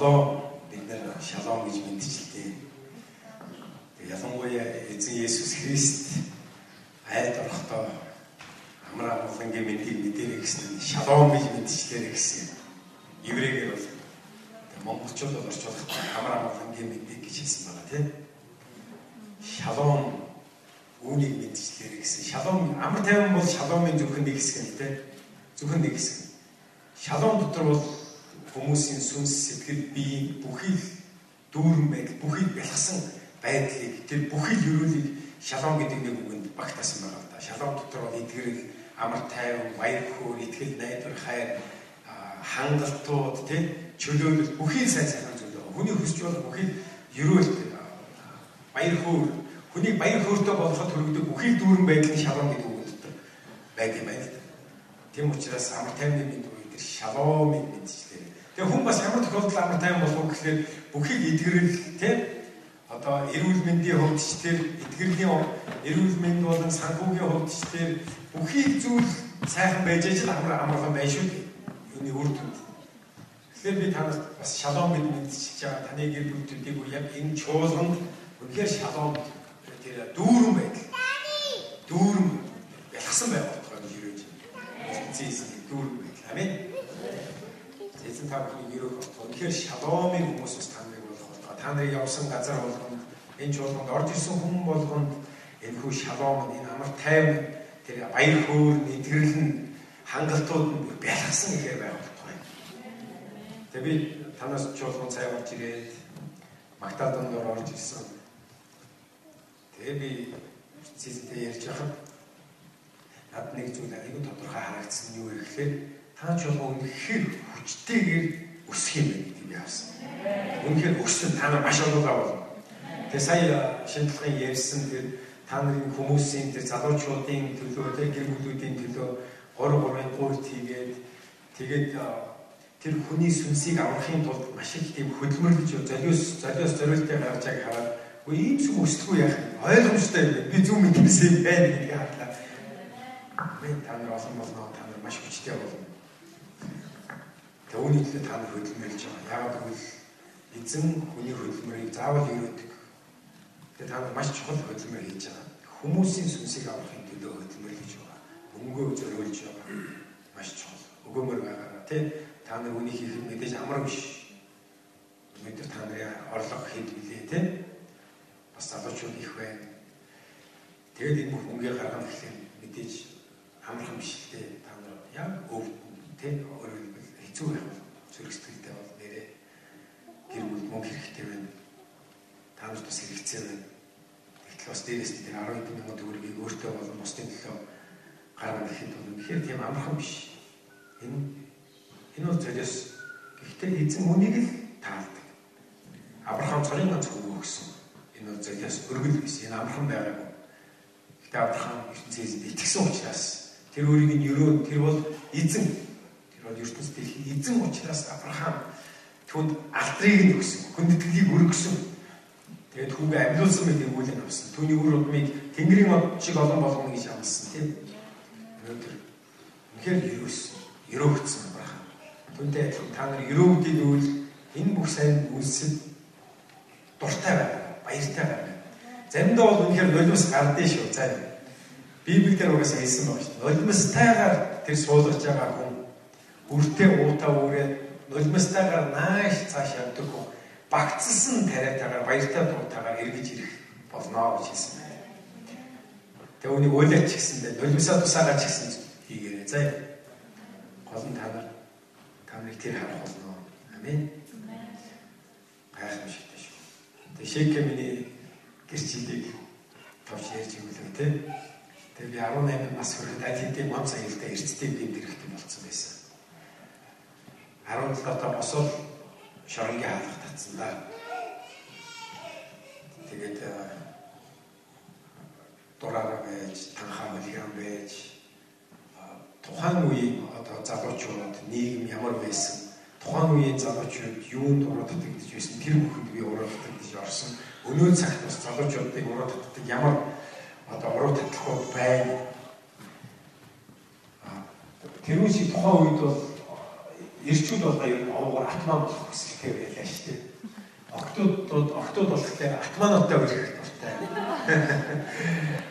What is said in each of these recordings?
шалом бид нар шалом гэж мэдчихлээ. Ялангуяа эзэн Есүс Христ айд орохдоо амар амгалангийн мэндийг мэдэрэй гэсэн шалом гэж мэдчихлээ гэсэн. Еврейгээр бол монголчууд бол орчуулах амар амгалангийн мэндийг гэж хэлсэн байна тийм. Шалом үүнийг мэдчихлээ гэсэн. Шалом амар тайван бол шаломын зөвхөн нэг хэсэг нь тийм. Зөвхөн нэг хэсэг. Шалом дотор бол хүмүүсийн сүнс сэтгэл бие бүхий дүүрэн байд бүхий бэлгсэн байдлыг тэр бүхий өрөөлийг шалом гэдэг нэг үгэнд багтаасан байгаа да. Шалом дотор бол эдгэрэг амар тайван, баяр хөөр, итгэл найдвар, хайр, хангалтууд тийм чөлөөлөл бүхий сайн сайхан зүйлээ. Хүний хүсч бол бүхий өрөөлт баяр хөөр хүний баяр хөөртэй болоход төрөгдөг бүхий дүүрэн байдал нь шалом гэдэг үг дотор байд юм байна. Тийм учраас амар тайвны мэд үе тэр шаломыг мэдчихлээ. Тэгээ хүн бас ямар тохиолдолд амар тайван болов гэхээр бүхийг эдгэрэл тийм одоо эрүүл мэндийн тэр эдгэрлийн эрүүл мэнд болон санхүүгийн тэр бүхий зүйл сайхан байж аж л амар амархан байна шүү дээ. Юуны үр дүнд. Тэгэхээр би танаас бас шалом гэд мэдчихэж байгаа таны гэр бүлүүдийг яг энэ чуулганд үнэхээр шалом тэр дүүрэн байдал. Дүүрэн ялгсан байх болтгой гэж юрэж. Эцэс дүүрэн байдал. Амин. Эзэн та бүхний өрөөх болтгой. Үнэхээр шаломын хүмүүс бас та нарыг болох болтгой. Та нарыг явсан газар болгонд энэ чуулганд орж ирсэн хүн болгонд энэ хүү шалом энэ амар тайван тэр баяр хөөр нэтгэрэл нь хангалтууд нь бэлгсэн ихээр байх болтгой. Тэгээ би танаас чуулганд цай орж ирээд Магдалдан дор орж ирсэн. Тэгээ би эцэстэй ярьж байхад над нэг зүйл аюу тодорхой харагдсан юу гэхээр та чулуу үнэхээр хүчтэйгээр өсөх юм байна гэдэг би харсан. Үнэхээр өссөн. Та нар маш олонгаа болно. Тэгээ сая шинжилгээ ярьсан тэр та нарын хүмүүсийн тэр залуучуудын төлөө тэр гэр бүлүүдийн төлөө 3 3-ын гуйт хийгээд тэгээд тэр хүний сүнсийг аврахын тулд маш их тийм хөдөлмөрлөж золиос золиос зориултыг гаргаж байгааг хараад үгүй ийм ч юм өсдөггүй яах ойлгомжтой юм би зөв мэдсэн юм байна гэдгийг харлаа. Мен та нар олон болно. Та нар маш хүчтэй болно Төвний төлөө та нар хөдөлмөрлж байгаа. Яагаад гэвэл эзэн хүний хөдөлмөрийг заавал өрөөдөг. Тэгээ та нар маш чухал хөдөлмөр хийж байгаа. Хүмүүсийн сүнсийг авахын төлөө хөдөлмөр хийж байгаа. Мөнгөө зориулж байгаа. Маш чухал. Өгөөмөр байгаараа тий та нар үнийг хийх мэдээж амар биш. Өнөөдөр та нарын орлого хэд билээ тий бас залуучууд их байна. Тэгээд энэ бүх мөнгөийг гаргах гэхлээр мэдээж амархан биш л дээ. Та нар яг өв тий бол зүрх сэтгэлтэй бол нэрээ гэр бүл мөнгө хэрэгтэй байна. Та нарт бас хэрэгцээ байна. Гэтэл бас дээрээс нь 10 хэдэн мянган төгрөгийг өөртөө болон бусдын төлөө гаргах гэхэд бол үнэхээр тийм амархан биш. Энэ энэ бол золиос гэхдээ эзэн үнийг л таалдаг. Авраам цорын ганц хүү өгсөн. Энэ бол золиос өргөл биш. Энэ амархан байгаагүй. Гэхдээ Авраам ертөнцөөс итгэсэн учраас тэр өөрийг нь өрөө тэр бол эзэн бол ертөнцийн дэлхийн эзэн учраас Авраам түнд алдрыг нь өгсөн. Хүндэтгэлийг өргөсөн. Тэгээд хүүгээ амьлуулсан мэт үүлэн авсан. Түүний үр удмыг Тэнгэрийн од шиг олон болгоно гэж амласан тийм. Өнөөдөр үнэхээр юусэн. Өрөөгдсөн Авраам. Түүнтэй адилхан та нар өрөөгдөг үйл энэ бүх сайн үйлсэд дуртай байна. Баяртай байна. Заримдаа бол үнэхээр нулимс гардыг шүү. За Библиэлд угаасаа хэлсэн байна шүү. Нулимстайгаар тэр суулгаж байгаа хүн үртэй уутаа үрээд нулимстайгаар нааш цааш явдаг хүн багцсан тариатаагаар баяртай дуутаагаар эргэж ирэх болно гэж хэлсэн байна. Тэгээ үнийг уйлаач гэсэндээ нулимсаа тусаагаа ч гэсэн хийгээрэй. За гол нь та нар та нарыг тэр харах болно. Амин. Гайхамшигтай шүү. Тэгээ шекэмний гэрчлэлийг товч ярьж өгөлөө тэ. Тэгээ би 18 нас хүрэхэд аль хэдийн мам саялтаа эрсдэлтэй гэмт хэрэгтэй болсон байсан. 17 одоо босол шоронгийн хаалга татсан да. Тэгээд э, дураараа байж, танхаа мөлгөн байж тухайн үеийн одоо залуучууд нийгэм ямар байсан тухайн үеийн залуучууд юунд уруу татагдж байсан тэр бүхэнд би уруу татагдж орсон. Өнөө цагт бас залуучуудыг уруу татдаг ямар одоо уруу татлахуд байна. Тэр үеийн тухайн үед бол Ирчүүд бол ер нь овгоор атман болох хүсэлтэй байлаа шүү дээ. Октодууд октод болохлээр атмануудтай үргэлж дуртай.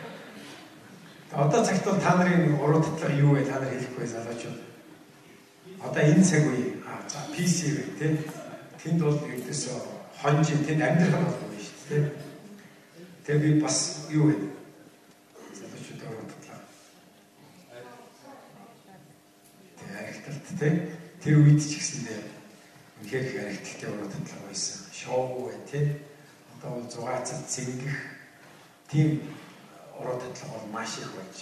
Одоо цагт бол та нарын уруу татлага юу вэ? Та нар хэлэхгүй залуучууд. Одоо энэ цаг үе за PC гэх тийм тэнд бол ердөөсөө хонж тэнд амьдрах нь болно шүү дээ. Тэгээ би бас юу вэ? Залуучууд уруу татлага. Тэгээ харигталт тийм тэр үед ч гэсэндээ үнэхээр их харигталтай уруу татлага байсан. Шоу бай тийм одоо бол зугаацад цэнгэх тийм уруу татлага бол маш их болж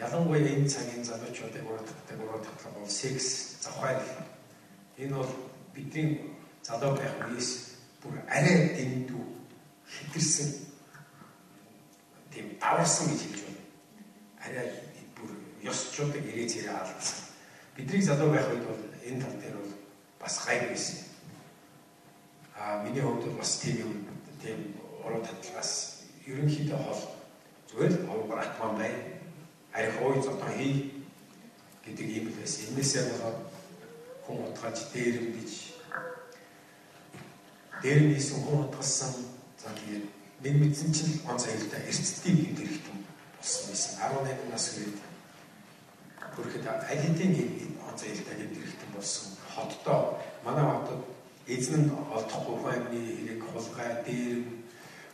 ялангуяа энэ цагийн залуучуудыг уруу татдаг уруу татлага бол секс завхай энэ бол бидний залуу байх үеэс бүр арай дэндүү хэтэрсэн тийм даварсан гэж хэлж байна. Арай бүр ёсчуудыг ирээ зэрэг алдсан. Бидний залуу байх үед бол энэ тал дээр бол бас гайг байсан. Аа миний хувьд бол бас тийм юм тийм уруу татлагаас ерөнхийдөө хол зүгээр л овгор атман бай. Арих ой зотон хий гэдэг юм л байсан. Энээсээ болоод хүн утгаж дээрэм гэж дээрэм хийсэн хүн утгалсан за тэгээд нэг мэдсэн чинь онц аюултай эрсдэлтийн юм хэрэгтэй болсон байсан. 18 нас үед бүрхэд аль хэдийн онц аюултай юм хэрэгтэй болсон. Хотдоо манай хотод эзэн нь олдохгүй фамны хэрэг хулгай дээрэм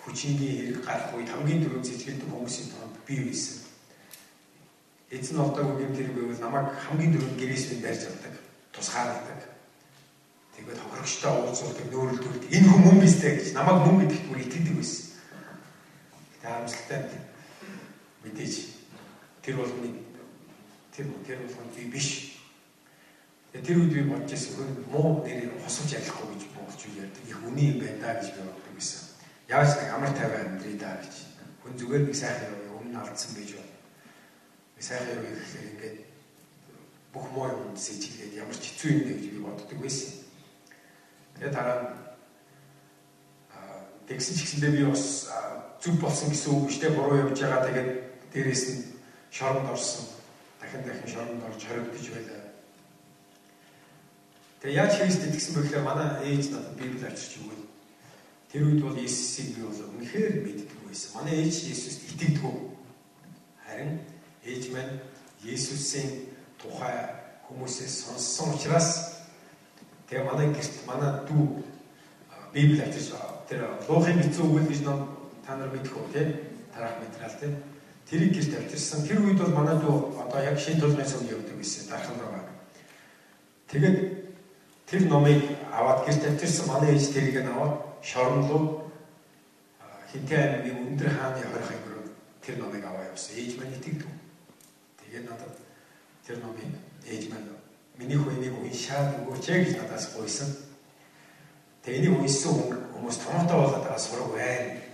хүчингийн хэрэг гарах үед хамгийн түрүү зэжгэлдэг хүмүүсийн тоонд би байсан. Эзэн олдоогүй юм тэр байвал намайг хамгийн түрүү гэрээс минь барьж авдаг, тусгаарладаг. Тэгээд хохирогчтой уулзуулдаг, нөөрөлдүүлдэг. Энэ хүн мөн бистэй гэж намайг мөн гэдэгт бүр итгэдэг байсан. Тэгээд харамсалтай мэдээж тэр бол нэг тэр тэр бол би биш. Тэр үед би бодож байсан муу нэрийг хосож ялахгүй гэж бодож ярьдаг. Их үний юм байна гэж би боддог байсан. Яаж нэг амар тавиа амьдрий да гэж. Хүн зүгээр нэг сайхан яваа өмнө алдсан байж. Нэг сайхан яваа гэхлээр ингээд бүх муу юм сэжиглээд ямар ч хэцүү юм бэ гэж би боддог байсан. Тэгээд дараа нь тэгсэн ч гэсэндээ би бас зүг болсон гэсэн үг штэ буруу явж байгаа тэгээд дээрээс нь шоронд орсон. Дахин дахин шоронд орж хоригдож байлаа Тэгээ яаж Христ итгэсэн бэ гэхээр манай ээж надад Библи авчирч өгөөд тэр үед бол Иесусыг би бол үнэхээр мэддэг байсан. Манай ээж Иесуст итгэдэг. Харин ээж маань Иесусийн тухай хүмүүсээс сонссон учраас тэгээ манай гэрт манай дүү Библи авчирч тэр Луухын бицүү үгэл гэж ном та нар мэдэх үү тийм тарах материал тийм тэрийг гэрт авчирсан. Тэр үед бол манай дүү одоо яг шин толгойн сүм явдаг байсан дархан руугаа. Тэгээд Тэр номыг аваад гэрт тавьчихсан манай ээж тэрийг нь аваад шорондоо хинтээ аймгийн өндөр хааны хорих аймаг тэр номыг аваа явсан. Ээж маань итгэдэг. Тэгээд надад тэр номыг ээж маань миний хувийг уншаад өгөөч гэж надаас гуйсан. Тэгээд энийг уншсан хүмүүс томоотой болоод байгаа сураг бай.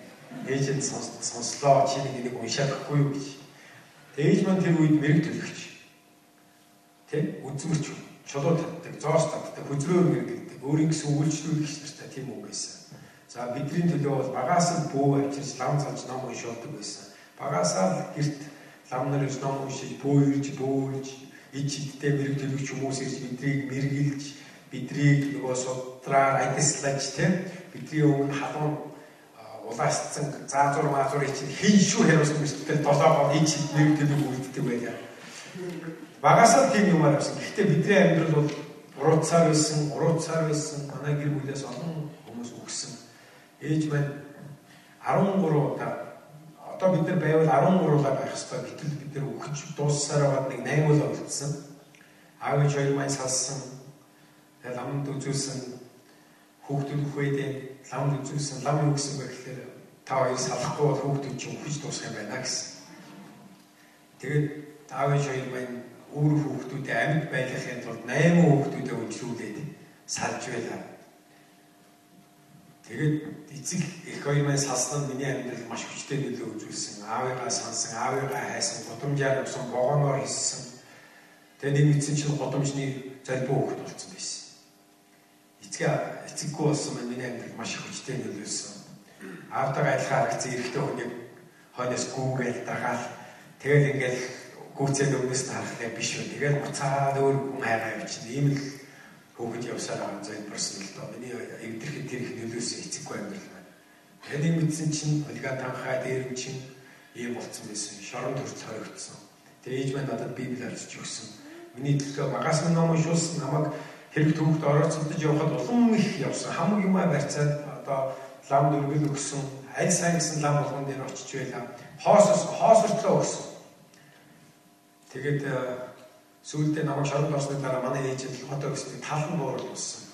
Ээж нь сонслоо чи нэг энийг уншаадаггүй юу гэж. Тэгээд ээж маань тэр үед мэрэг төлөгч. Тэ үзмэрч үү чулуу татдаг, зоос татдаг, хүзрөөр мэрэгдэг, өөрийн гэсэн үйлчлүүлэгч нартай тийм үг байсан. За бидний төлөө бол багаас нь бөө авчирч лам залж ном уншуулдаг байсан. Багасаа л гэрт лам нар ирж ном уншиж, бөө ирж, бөөлж, ич идтэй мэрэг төлөвч хүмүүс ирж бидрийг мэргэлж, бидрийг нөгөө судраар адислаж тийм бидний өмнө халуун улаасцсан заазуур маазуурыг чинь хэн шүү хариусан мэтэл долоогоор ич мэрэг төлөв үлддэг байлаа Багасаа тийм юмар авсан. Гэхдээ бидний амьдрал бол урууцаар байсан, урууцаар байсан. Манай гэр бүлээс олон хүмүүс өгсөн. Ээж маань 13 удаа одоо бид нар байвал 13 удаа байх хэрэгтэй. Гэтэл бид нар өгч дууссаар байгаад нэг 8 удаа үлдсэн. Аав ээж хоёр маань салсан. Тэгээд ламд үзүүлсэн хүүхдүүд үхвэдээ ламд үзүүлсэн. Лам юу гэсэн бэ гэхээр та хоёр салахгүй бол хүүхдүүд чинь үхэж дуусах юм байна гэсэн. Тэгээд ээж хоёр маань өөр хүүхдүүдэд амьд байхын тулд 8 хүүхдүүдэд үйлчлүүлээд салж байлаа. Тэгээд эцэг их хоёр маань салсан миний амьдрал маш хүчтэй нөлөө үзүүлсэн. Аавыгаа сансан, аавыгаа хайсан, гудамжаар явсан, богоноор хийсэн. Тэгээд нэг мэдсэн чинь гудамжны залбуу хүүхд болсон байсан. Эцэг эцэггүй болсон маань миний амьдрал маш хүчтэй нөлөөлсөн. Аавтайгаа адилхан харагцсан эрэгтэй хүнийг хойноос гүүгээл дагаал. Тэгээд ингээл гүцээд өмнөөс нь харахлаа биш үү. Тэгээд буцаад өөр хүн хайгаа явчихна. Ийм л хөөхд явсараа залбирсан л доо. Миний эвдэрхэд тэр их нөлөөсөн эцэггүй амьдрал байна. Энийг мэдсэн чинь олига танхаа дээр чинь ийм болцсон байсан. Шорон төрч хоригдсон. Тэгээ ээж маань надад Библи арчиж өгсөн. Миний төлөө магаас минь ном уншуулсан намайг хэрэг төвхөд орооцолдож явхад улам их явсан. Хамаг юмаа барьцаад одоо лам дөргөл өгсөн. Аль сайн гэсэн лам болгон дээр очиж байлаа. Хоосос хоосортлоо өгсөн. Тэгээд сүүлдээ намайг шоронд орсны дараа манай ээжэд хотоо өссөн тал нь буурал болсон.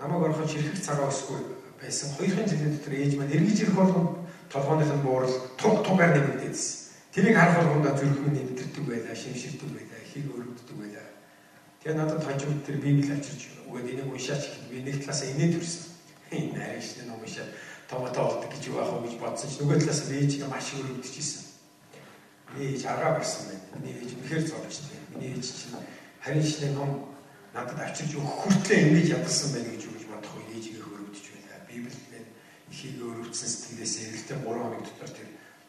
Намайг ороход ширхэг цагаа өсгүй байсан. Хоёрын жилийн дотор ээж маань эргэж ирэх болгон толгойных нь буурал туг тугаар нэмэгдээдсэн. Тэрийг харах болгондоо зүрхэн нэмэгдэрдэг байлаа, шимширдэг байлаа, ихийг өрөвддөг байлаа. Тэгээ надад хожим тэр Библи авчирч өгөөд энийг уншаач гэхэд би нэг талаасаа инээд төрсөн. Энэ шинэ ном уншаад томото болдог гэж байх уу гэж бодсон ч нөгөө талаас нь ээж маш өрөвдөж Миний ээж аргаа барьсан байна. Миний ээж үнэхээр зовжтэй. Миний ээж чинь харин шинэ ном надад авчирч өгөх хүртлээр ингэж ядсан байна гэж үгж бодох үе ээжигээ хөрөвдөж байна. Библиэд ихийг өрөвдсөн сэтгэлээс эргэлтэй 3 хоног дотор тэр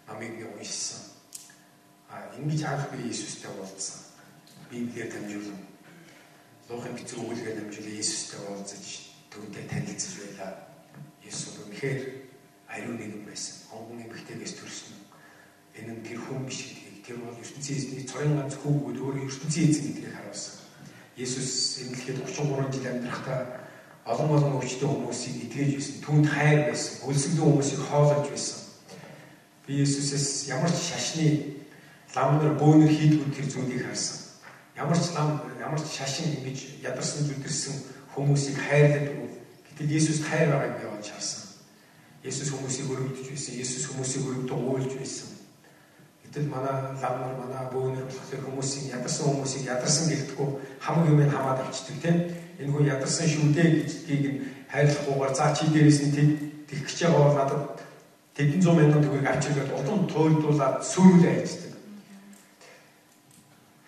намыг би уншсан. А ингэж анх би Иесустэй уулзсан. Библиэр дамжуулан Луухын бичиг өгүүлгээр дамжуулан Иесустэй уулзаж түүнтэй танилцж байлаа. Иесус үнэхээр ариун нэгэн байсан. Онгон эмэгтэйгээс төрсөн энэ нь тэр хүн биш гэдгийг тэр бол ертөнцийн эзний цорын ганц хүүгүүд өөрөө ертөнцийн эзэн гэдгийг харуулсан. Есүс эмнэлгээд 33 жил амьдрахдаа олон олон өвчтөе хүмүүсийг итгэж байсан. Түүнд хайр байсан. Хөлсөлдөө хүмүүсийг хоололж байсан. Би Есүсээс ямар ч шашны ламнар бөөнөр хийдгүү тэр зүйлийг харсан. Ямар ч лам ямар ч шашин ингэж ядарсан зүдэрсэн хүмүүсийг хайрладаг гэтэл Есүс хайр байгааг би олж харсан. Есүс хүмүүсийг өрөвдөж байсан. Есүс хүмүүсийг өрөвдөж уулж байсан. Гэтэл манай ламнар манай бөөнөр болохоор хүмүүсийн ядарсан хүмүүсийг ядарсан гэлтгүү хамаг юм хамаад авчдаг тийм. Энэ хүн ядарсан шүү дээ гэдгийг нь хайрлахгүйгээр заа чи дээрээс нь тэг гэж байгаа бол надад тэдэн 100 мянган төгрөг авчиргаад улам туйлдуулаад сүрүүлээ хайждаг.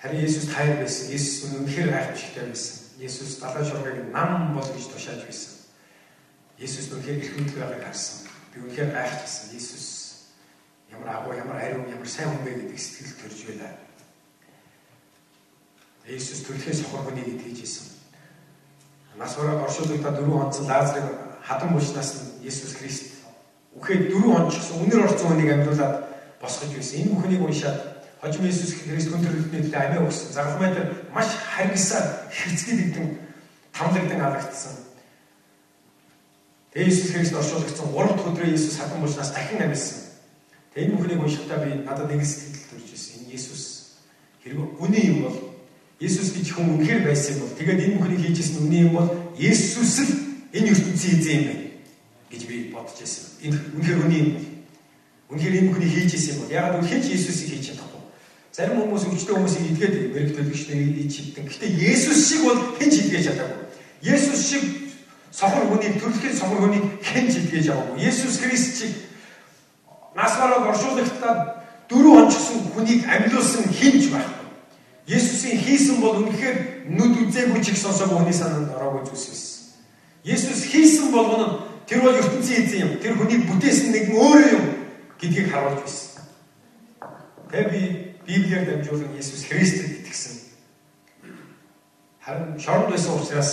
Харин Есүс хайр байсан. Есүс үнэхээр гайхамшигтай байсан. Есүс далайн шоргыг нам бол гэж тушааж байсан. Есүс үнэхээр их байгааг харсан. Би үнэхээр гайхажсэн. Есүс ямар агуу, ямар ариун, ямар сайн хүн бэ гэдэг сэтгэл төрж байлаа. Иесус төрөлхөөс хохор хүнийг итгэж исэн. Нас бараг оршуулгадаа дөрвөн онцон Лазарыг хатан булчнаас нь Иесус Христ үхээд дөрвөн онцсон үнэр орцсон хүнийг амьдуулаад босгож байсан. Энэ бүхнийг уншаад хожим Иесус Христ хүн төрөлхтний төлөө амиа өгсөн. Загалмай дээр маш харгисаар хэрцгийдэгдэн тамлагдсан алагдсан. Иесус Христ оршуулгдсан 3 дахь өдрөө Иесус хатан булчнаас дахин амьсан. Тэгээ энэ бүхнийг уншихдаа би надад нэг сэтгэл төрж ирсэн. Энэ Есүс хэрвээ үний юм бол Есүс гэж хүн үнэхээр байсан бол тэгээд энэ бүхнийг хийжсэн үний юм бол Есүс л энэ ертөнцийн эзэн юм байна гэж би бодож байсан. Энэ үнэхээр үний юм бол үнэхээр энэ бүхнийг хийжсэн юм бол ягаад үнэхээр ч Есүсийг хийж чадахгүй. Зарим хүмүүс өвчтөн хүмүүсийг идгээд мэрэг төлөвчтэй ийж хитэн. Гэхдээ Есүс шиг бол хэн ч идгээж чадаагүй. Есүс шиг сохор хүнийг төрөлхийн сохор хүнийг хэн ч идгээж аваагүй. Есүс Христ шиг нас бараг оршуулагтаад дөрөв онцгсон хүнийг амьлуулсан хинж байхгүй. Есүсийн хийсэн бол үнэхээр нүд үзээгүй ч их сонсоогүй хүний санаанд ороогүй зүйлс байсан. Есүс хийсэн болгоно тэр бол ертөнцийн эзэн юм. Тэр хүнийг бүтээсэн нэг өөрөө юм гэдгийг харуулж байсан. Тэгээ би Библиэр дамжуулан Есүс Христэд итгэсэн. Харин шоронд байсан учраас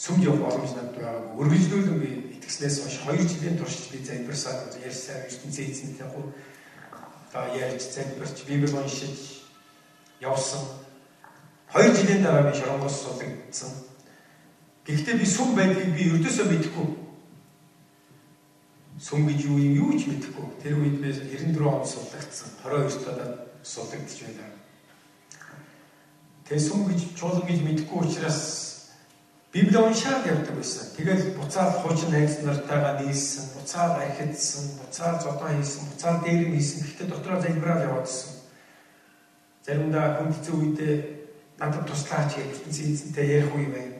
сүмд явах боломж надад байгаагүй. Өргөжлүүлэн би итгэснээс хойш 2 жилийн турш би залбирсаад ярьсаар ертөнцийн эзэнтэй хуу та ярьж залбирч библи уншиж явсан. 2 жилийн дараа би шоронгоос суулгагдсан. Гэхдээ би сүм байдгийг би өрдөөсөө мэдэхгүй. Сүм гэж юу юм юу ч мэдэхгүй. Тэр үед би 94 онд суулгагдсан. 22 доод суулгагдчих байлаа. Тэгээ сүм гэж чуулган гэж мэдэхгүй учраас Библи уншаад явдаг байсан. Тэгэл буцаад хуучин найз нартайгаа нийлсэн, буцаад архидсан, буцаад зодоо хийсэн, буцаад дээр нь хийсэн. Гэхдээ дотроо залбираад яваадсэн. Заримдаа хүн хэцүү үедээ надад туслаач гэж эзэнтэй ярих үе байна.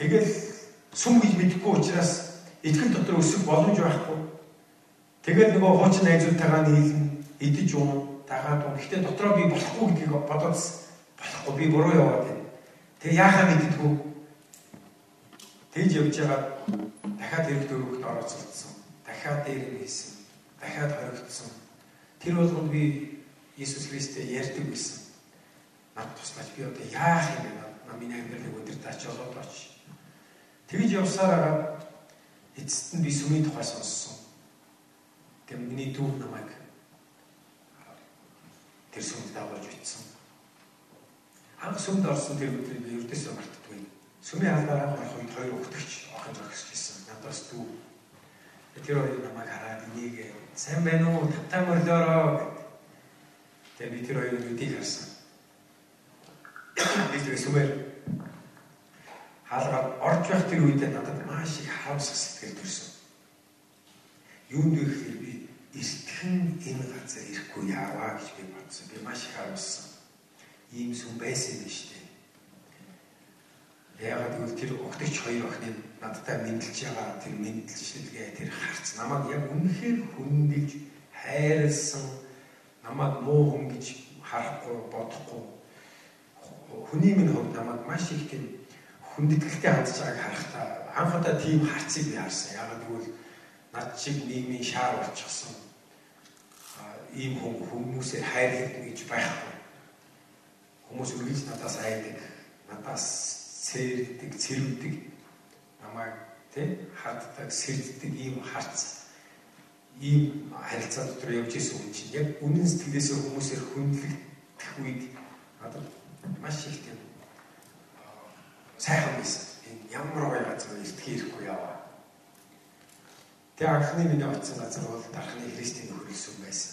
Тэгэл сүм гэж мэдэхгүй учраас итгэл дотор өсөх боломж байхгүй. Тэгэл нөгөө хуучин найзуудтайгаа нийлэн, идэж уун, дагаад уун. Гэхдээ дотроо би болохгүй гэдгийг бодоод болохгүй би буруу яваад байна. Тэгээ яахаа мэддэггүй Тэгж явж байгаа дахиад хэрэг дөрөвт орооцолдсон. Дахиад дээр нь хийсэн. Дахиад хоригдсон. Тэр болгонд би Иесус Христтэй ярьдаг байсан. Над туслаач би одоо яах юм бэ? Намын амьдралыг өдөр таач олоод оч. Тэгж явсараа эцэст нь би сүмийн тухай сонссон. Тэг миний дүү намайг тэр сүмд дагуулж бичсэн. Анх сүмд орсон тэр өдрийг би ердөөсөө мартдаггүй. Сүмийн хаалгаар орох үед хоёр өгтөгч охин зогсож ирсэн. Надаас дүү. Тэр хоёр намайг хараад энийг сайн байна уу? Тавтай мөрлөөрөө. Тэг би тэр хоёрын үдийг харсан. Би тэр сүмээр хаалгаар орж байх тэр үедээ надад маш их харамсах сэтгэл төрсөн. Юунд вэ гэхээр би эртхэн энэ газар ирэхгүй яаваа гэж би бодсон. Би маш их харамссан. Ийм сүм байсан юм шүү дээ. Яагаад гэвэл тэр огтч хоёр охины надтай мэдлж байгаа тэр мэдлжлгээ тэр харц намайг яг үнэхээр хүндэж хайрлсан намайг муу хүн гэж харахгүй бодохгүй хүний минь хувьд намайг маш их тийм хүндэтгэлтэй хандж байгааг харахтаа анх удаа тийм харцыг би харсан. Яагаад гэвэл над шиг нийгмийн шаар болчихсон ийм хүн хүмүүсээр хайрлагдана гэж байхгүй. Хүмүүс үргэлж надаас айдаг, надаас цэрдэг, цэрвдэг намайг тий харддаг, сэрддэг ийм харц ийм харилцаа дотор явж исэн хүн чинь яг үнэн сэтгэлээсээ хүмүүсээр хүндлэгдэх үед надад маш их тийм сайхан байсан. Энэ ямар гоё газар илтгэх ирэхгүй яваа. Тэгээ анхны миний очсон газар бол дархны Христийн нөхөрлсөн байсан.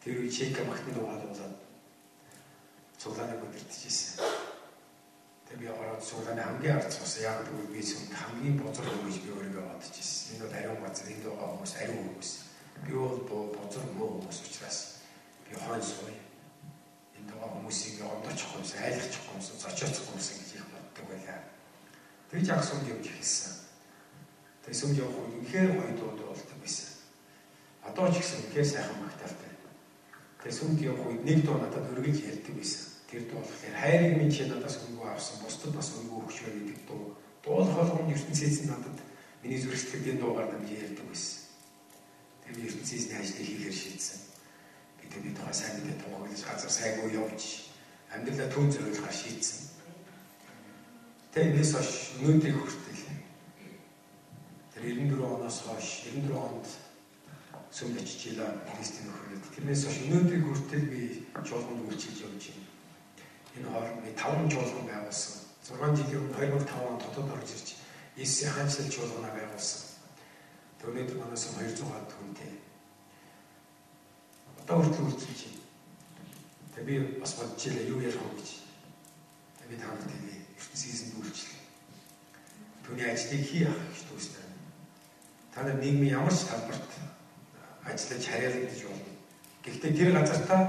Тэр үе чека магтан дуугаад болоод цуглааныг өдөртөжсэн. Тэгээ би ороод цуглааны хамгийн ард цус яг тэгвэл би сүмд хамгийн бозор хүн гэж би өөрийгөө бодож ирсэн. Энэ бол ариун газар энэ дуугаа хүмүүс ариун хүмүүс. Би бол бозор муу хүмүүс учраас би хойно сууя. Энэ дуугаа хүмүүсийг ондоочих хүмүүс, айлгачих хүмүүс, зочоочих хүмүүс гэж их байлаа. Тэгж яг сүмд явж эхэлсэн. Тэгээ сүмд явах үед үнэхээр гоё дууд болдог байсан. Одоо ч гэсэн үнэхээр сайхан магтаалтай. Тэгээ сүмд явах үед нэг дуу надад өргөж ярьдаг байсан. Тэр дуу болохоор хайрыг минь чи надаас өнгөө авсан, бусдад бас өнгөө өгч бай гэдэг дуу. Дуулах болгоны ертөнцийн надад миний зүрхсэтгэл энэ дуугаар намж ярьдаг байсан. Би ертөнцийн ажлыг хийхээр шийдсэн. Би тэр би тухай сайн мэдээ тунгаглаж газар сайгүй явж амьдралаа түн зориулахаар шийдсэн. Тэгээ энэс хойш өнөөдрийг хүртэл тэр 94 оноос хойш 94 онд сүмд очиж илаа Христийн нөхөрлөд. Тэрнээс хойш өнөөдрийг хүртэл би чуулганд үйлчилж явж байна. Энэ хооронд би 5 чуулган байгуулсан. 6 жилийн өмнө 2005 онд хотод орж ирж Иесийн хаанчлал чуулганаа байгуулсан. Өнөөдөр манайс 200 гаад хүнтэй. Одоо хүртэл үйлчилж байна. Тэгээ би бас бодож илаа юу ярих вэ гэж. Тэгээ би таамаг тэгээ ертөнцийн дүүрчлээ. Түүний ажлыг хий авах гэж төстэй. Та нар нийгмийн ямар ч талбарт ажиллаж харьяалагдаж болно. Гэхдээ тэр газартаа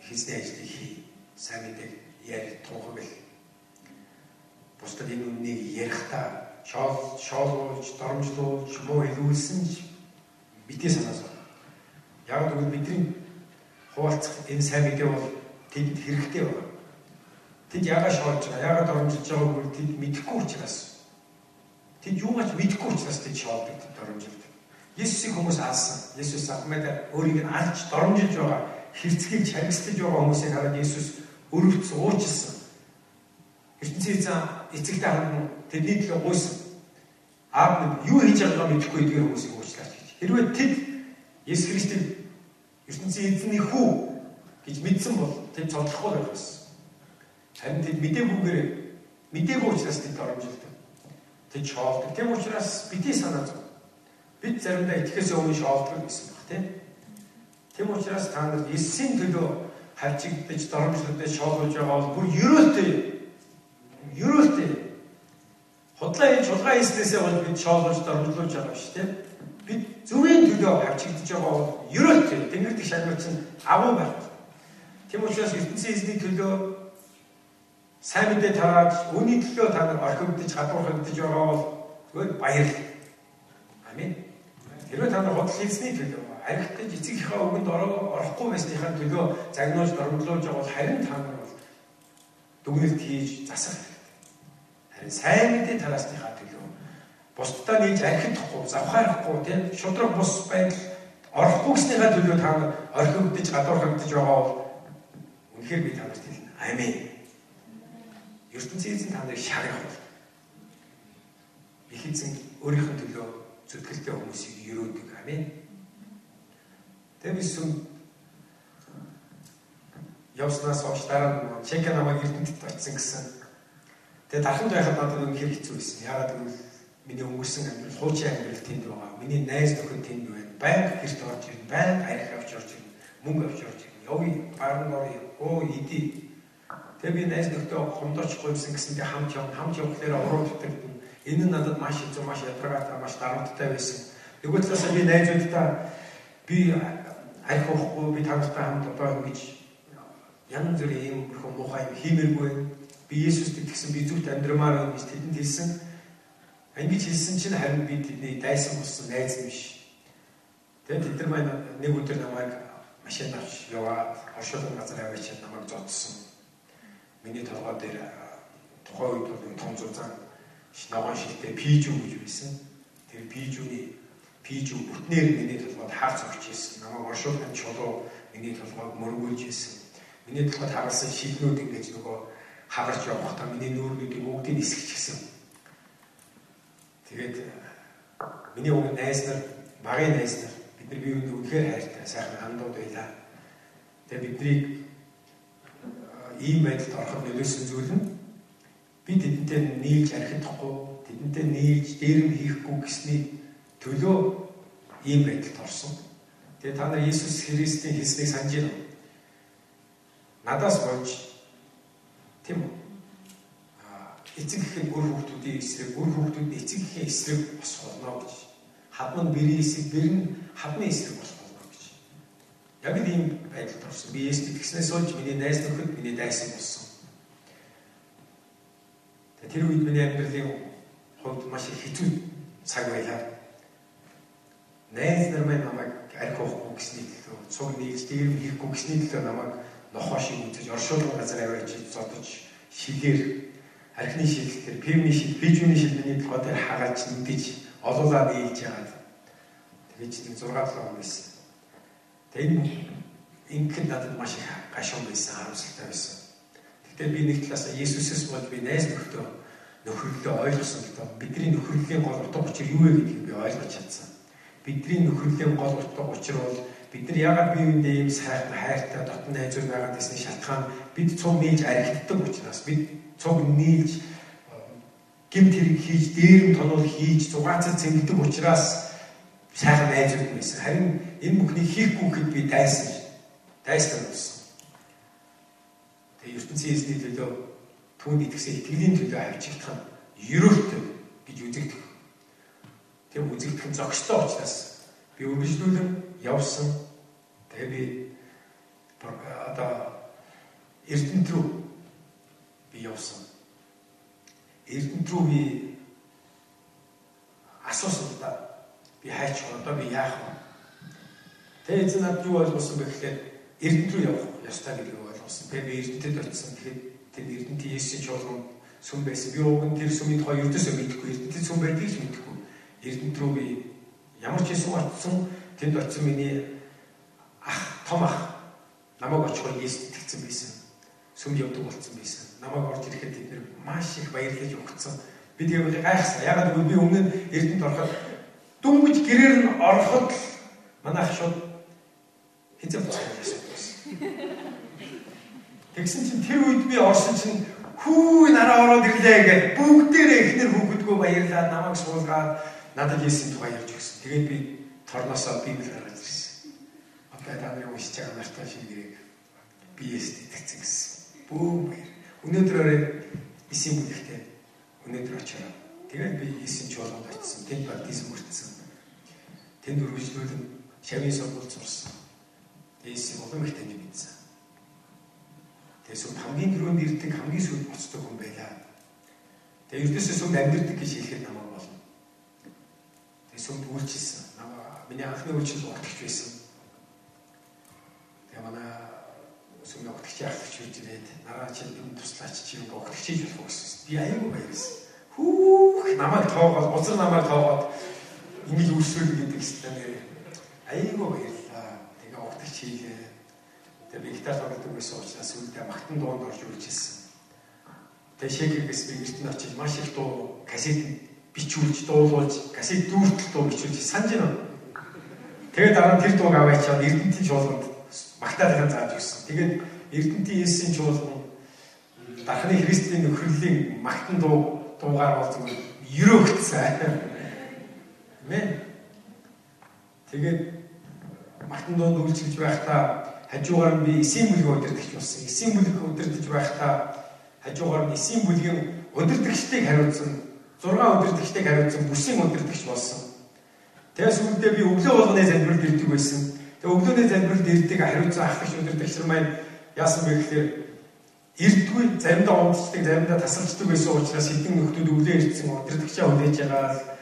хийсний ажлыг хий. Сайн мэдээг ярь тунхагл. Бусдад энэ үннийг ярихдаа шоол шоолуулж, доромжлуулж, муу хэлүүлсэн ч битээ санаас. Яг тэгвэл бидний хуваалцах энэ сайн мэдээ бол тэнд хэрэгтэй байна. Тэд яагаад шоолж байгаа? Яагаад оромжилж байгааг бол тэд мэдэхгүй учраас. Тэд юу гэж мэдэхгүй учраас тэд шоолдог, тэд оромжилдог. Есүсийг хүмүүс аасан. Есүс ахмад өөрийг нь алж доромжилж байгаа, хэрцгийг чагсдаж байгаа хүмүүсийг хараад Есүс өрөвц уучлсан. ертөнцийн эзэн эцэгтэй хамт тэдний төлөө гуйсан. Аав нь юу хийж байгаагаа мэдэхгүй эдгээр хүмүүсийг уучлаач гэж. Хэрвээ тэд Есүс Христийг ертөнцийн эзний хүү гэж мэдсэн бол тэд цодлохгүй байх байсан. Харин тэд мдэггүйгээр мдэггүй учраас тэд оромжилдог. Тэд шоолдог. Тэм учраас бидний санаа зов. Бид заримдаа итгэхээс өмнө шоолдог гэсэн баг тийм. Тэм учраас та нар Есүсийн төлөө хавчигдаж доромжлогдож шоолж байгаа бол бүр ерөөлтэй. Ерөөлтэй. Худлаа хийж чулгаа хийснээсээ бол бид шоолж доромжлуулж байгаа шүү тийм. Бид зөвийн төлөө хавчигдаж байгаа бол ерөөлтэй. Тэнгэр дэх шагнал чинь агуу байна. Тэм учраас ертөнцийн эзний төлөө сайн мэдээ тарааж үүний төлөө та нар орхигдож гадуурхагдж байгаа бол зүгээр баярлал. Амин. Хэрвээ та нар худал хийсний төлөө аригтаж эцэгийнхээ үгэнд орохгүй байсныхаа төлөө загнуулж дормжлуулж байгаа бол харин та нар бол дүгнэлт хийж засах хэрэгтэй. Харин сайн мэдээ тараасныхаа төлөө бусдаа нээж архихгүй, завхаарахгүй тийм шудраг бус байдал орохгүй гэснийхаа төлөө та нар орхигдож гадуурхагдж байгаа бол үнэхээр би та нарт хэлнэ. Амин ертөнцийн эзэн та нарыг шагнах бол. их эзэн өөрийнх нь төлөө зүтгэлтэй хүмүүсийг өрөөдөг. Амен. Тэгээ би сүм явснаас хойш дараа нь чек намайг эрдэнэт очсон гэсэн. Тэгээ дарханд байхад надад үнэхээр хэцүү байсан. Яагаад гэвэл миний өнгөрсөн амьдрал, хуучин амьдрал тэнд байгаа. Миний найз нөхөд тэнд байна. Баян гэрт орж ирнэ, баян арих авч орж ирнэ, мөнгө авч орж ирнэ. Явъя, баруун орё, оо иди. Тэгээ би найз нөхдөд хомдооч гойсон гэсэндээ хамт явна, хамт явхлаараа уруу дотор энэ нь надад маш хэцүү, маш ядаргаатай, маш дарамттай байсан. Нөгөө талаас би найзуудтай би арих уухгүй, би тантай хамт одоо ингэж янз бүрийн ийм бурхан муухай юм хиймээргүй. Би Есүст итгэсэн би зүгт амьдрмаар гэж тэдэнд хэлсэн. Ингэж хэлсэн чинь харин би тэдний дайсан болсон найз юм биш. Тэгээд тэд нар маань нэг өдөр намайг машин авч яваа оршуулгын газар аваач намайг зодсон. Миний толгой дээр тухайн үед бол том зузаан ногоон шилтэй пижүү гэж байсан. Тэр пижүүний пижүү бүтнээр миний толгойд хаарц өгч ирсэн. Намайг оршуулгын чулуу миний толгойд мөргүүлж ирсэн. Миний толгойд хагалсан шилнүүд ингэж нөгөө хагарч явахдаа миний нүүрнүүдийг бүгдийг нисгчихсэн. Тэгээд миний өмнө найз нар, багын найз нар бид нар биеүнд үнэхээр хайртай, сайхан хандууд байлаа. Тэгээд биднийг ийм байдалд ороход нөлөөсөн зүйл нь би тэдэнтэй нийлж архихгүй, тэдэнтэй нийлж дээрэм хийхгүй гэсний төлөө ийм байдалд орсон. Тэгээд та нар Иесус Христийн хэлснийг санаж байна надаас болж тийм үү? Эцэг гэхэд гөр хүүхдүүдийн эсрэг гөр хүүхдүүдийн эцэг гэхийн эсрэг босох болно гэж. Хадман бэрийн эсрэг бэр нь хадман эсрэг болох болно гэж. Яг л ийм байдалд орсон. Би Есүс итгэснээс болж миний найз нөхөд миний дайсан болсон тэр үед миний амьдралын хувьд маш их хэцүү цаг байлаа найз нар маань намайг арх уухгүй гэсний төлөө цуг нийлж дээр хийхгүй гэсний төлөө намайг нохоо шиг үзэж оршуулгын газар аваач зодож шилээр архины шилэлтэр пивний шил бижүүний шил миний толгой дээр хагааж нэгдэж олуулаа нээж яагаад тэгээд чи 6 7 он байсан. Тэгээд ингээд надад маш их гашуун байсан харамсалтай байсан. Тэгтээ би нэг талаасаа Есүсээс бол би найз нөхдөд нөхөрлөлөө ойлгосон л доо. Бидний нөхөрлөлийн гол утга учир юу вэ гэдгийг би ойлгож чадсан. Бидний нөхөрлөлийн гол утга учир бол бид нар яагаад биеиндээ ийм сайхан хайртай дотн найзууд байгаа гэсэн шалтгаан бид цуг нийлж архитдаг учраас бид цуг нийлж гимт хэрэг хийж дээрэм тонол хийж зугаацаа цэнгэлдэг учраас сайхан найзууд байсан. Харин энэ бүхнийг хийхгүй гэхэд би дайсан. Дайсан болсон. Ертөнцийн эзний төлөө түүнд итгэсэн итгэлийн төлөө авчигдах нь ерөөтэй гэж үзэгдэх. Тэг үзэгдэх нь зогстой учраас би үргэлжлүүлэн явсан. Тэгээ би одоо Эрдэнэт рүү би явсан. Эрдэнэт рүү би асуусан да би хайч одоо би яах вэ? Тэгээ эзэн надад юу ойлгосон бэ гэхээр Эрдэнэт рүү явах ёстой гэдгийг ойлгосон. Тэгээ би Эрдэнэтэд очсон. Тэгэхээр тэр Эрдэнэтийн Есүсийн чуулганд сүм байсан. Би уг нь тэр сүмийн тухай ердөөсөө мэдэхгүй. Эрдэнэтэд сүм байдгийг ч мэдэхгүй. Эрдэнэт рүү би ямар ч хэсэг очсон тэнд очсон миний ах том ах намайг очиход Есүс итгэсэн байсан. Сүмд явдаг болсон байсан. Намайг орж ирэхэд тэд нэр маш их баярлаж өгцөн. Би тэгээд гайхсан. Ягаад гэвэл би өмнө нь Эрдэнэт ороход дүнгиж гэрээр нь ороход манай ах шууд хизээ байсан. Тэгсэн чинь тэр үед би орсон чинь хүү нараа ороод ирлээ гэж бүгдээрээ эхнэр хүүхэдгөө баярлаад намайг суулгаад надад Есүсийн тухай ярьж өгсөн. Тэгээд би торносоо Библи гаргаж ирсэн. Одоо та нарын уншиж байгаа нартай шингэрийг би Есүст итгэсэн гэсэн. Бөөм баяр. Өнөөдрөөр эсийн бүлэгтэй өнөөдөр очиороо. Тэгээд би Есүс чуулганд очсон. Тэнд баптизм хүртсэн. Тэнд үргэлжлүүлэн шавийн сургууль сурсан. Есүс улам их тань мэдсэн. Тэгээс хамгийн түрүүнд ирдэг хамгийн сүүлд буцдаг хүн байлаа. Тэгээ ердөөсөө сүмд амьдрдаг гэж хэлэхэд намайг болно. Тэгээ сүмд үйлчилсэн миний анхны үйлчлэл уртгч байсан. Тэгээ манай сүмийн уртгч яахч үж ирээд нараа чи энэ туслаач чи ингэ уртгч хийж болох гэсэн. Би аюу баярсан. Хүүх намайг тоогоод бузар намайг тоогоод ингэж үрсүүл гэдэг чинь аюу баярлаа. Тэгээ уртгч хийлээ. Тэгээ би гитар тоглодог байсан учраас сүлдээ магтан дуунд орж үржсэн. Тэгээ шэкэргэс би гэрт нь очиж маш их дуу касет бичүүлж, дуулуулж, касет дүүртэл дуу бичүүлж санаж байна. Тэгээд дараа нь тэр дууг аваачаад Эрдэнтийн чуулганд магтаалын зааж өгсөн. Тэгээд Эрдэнтийн Есүсийн чуулган дархны Христийн нөхрөлийн магтан дуу дуугаар бол зүгээр ерөөгцсөн. Мэн. Тэгээд магтан дуунд үйлчлэж байхдаа хажуугаар нь би эсийн бүлэг удирдахч болсон. Эсийн бүлэг удирдах байхдаа хажуугаар нь эсийн бүлгийн удирдагчдыг хариуцсан 6 удирдагчдыг хариуцсан бүсийн удирдагч болсон. Тэгээс үүндээ би өглөө болгоны залбиралд ирдэг байсан. Тэгээ өглөөний залбиралд ирдэг хариуцсан ахлагч удирдагч нар маань яасан бэ гэхээр эрдгүй заримдаа унтцдаг, заримдаа тасалддаг байсан учраас хэдэн нөхдүүд өглөө ирсэн удирдагчаа хүлээж байгаа.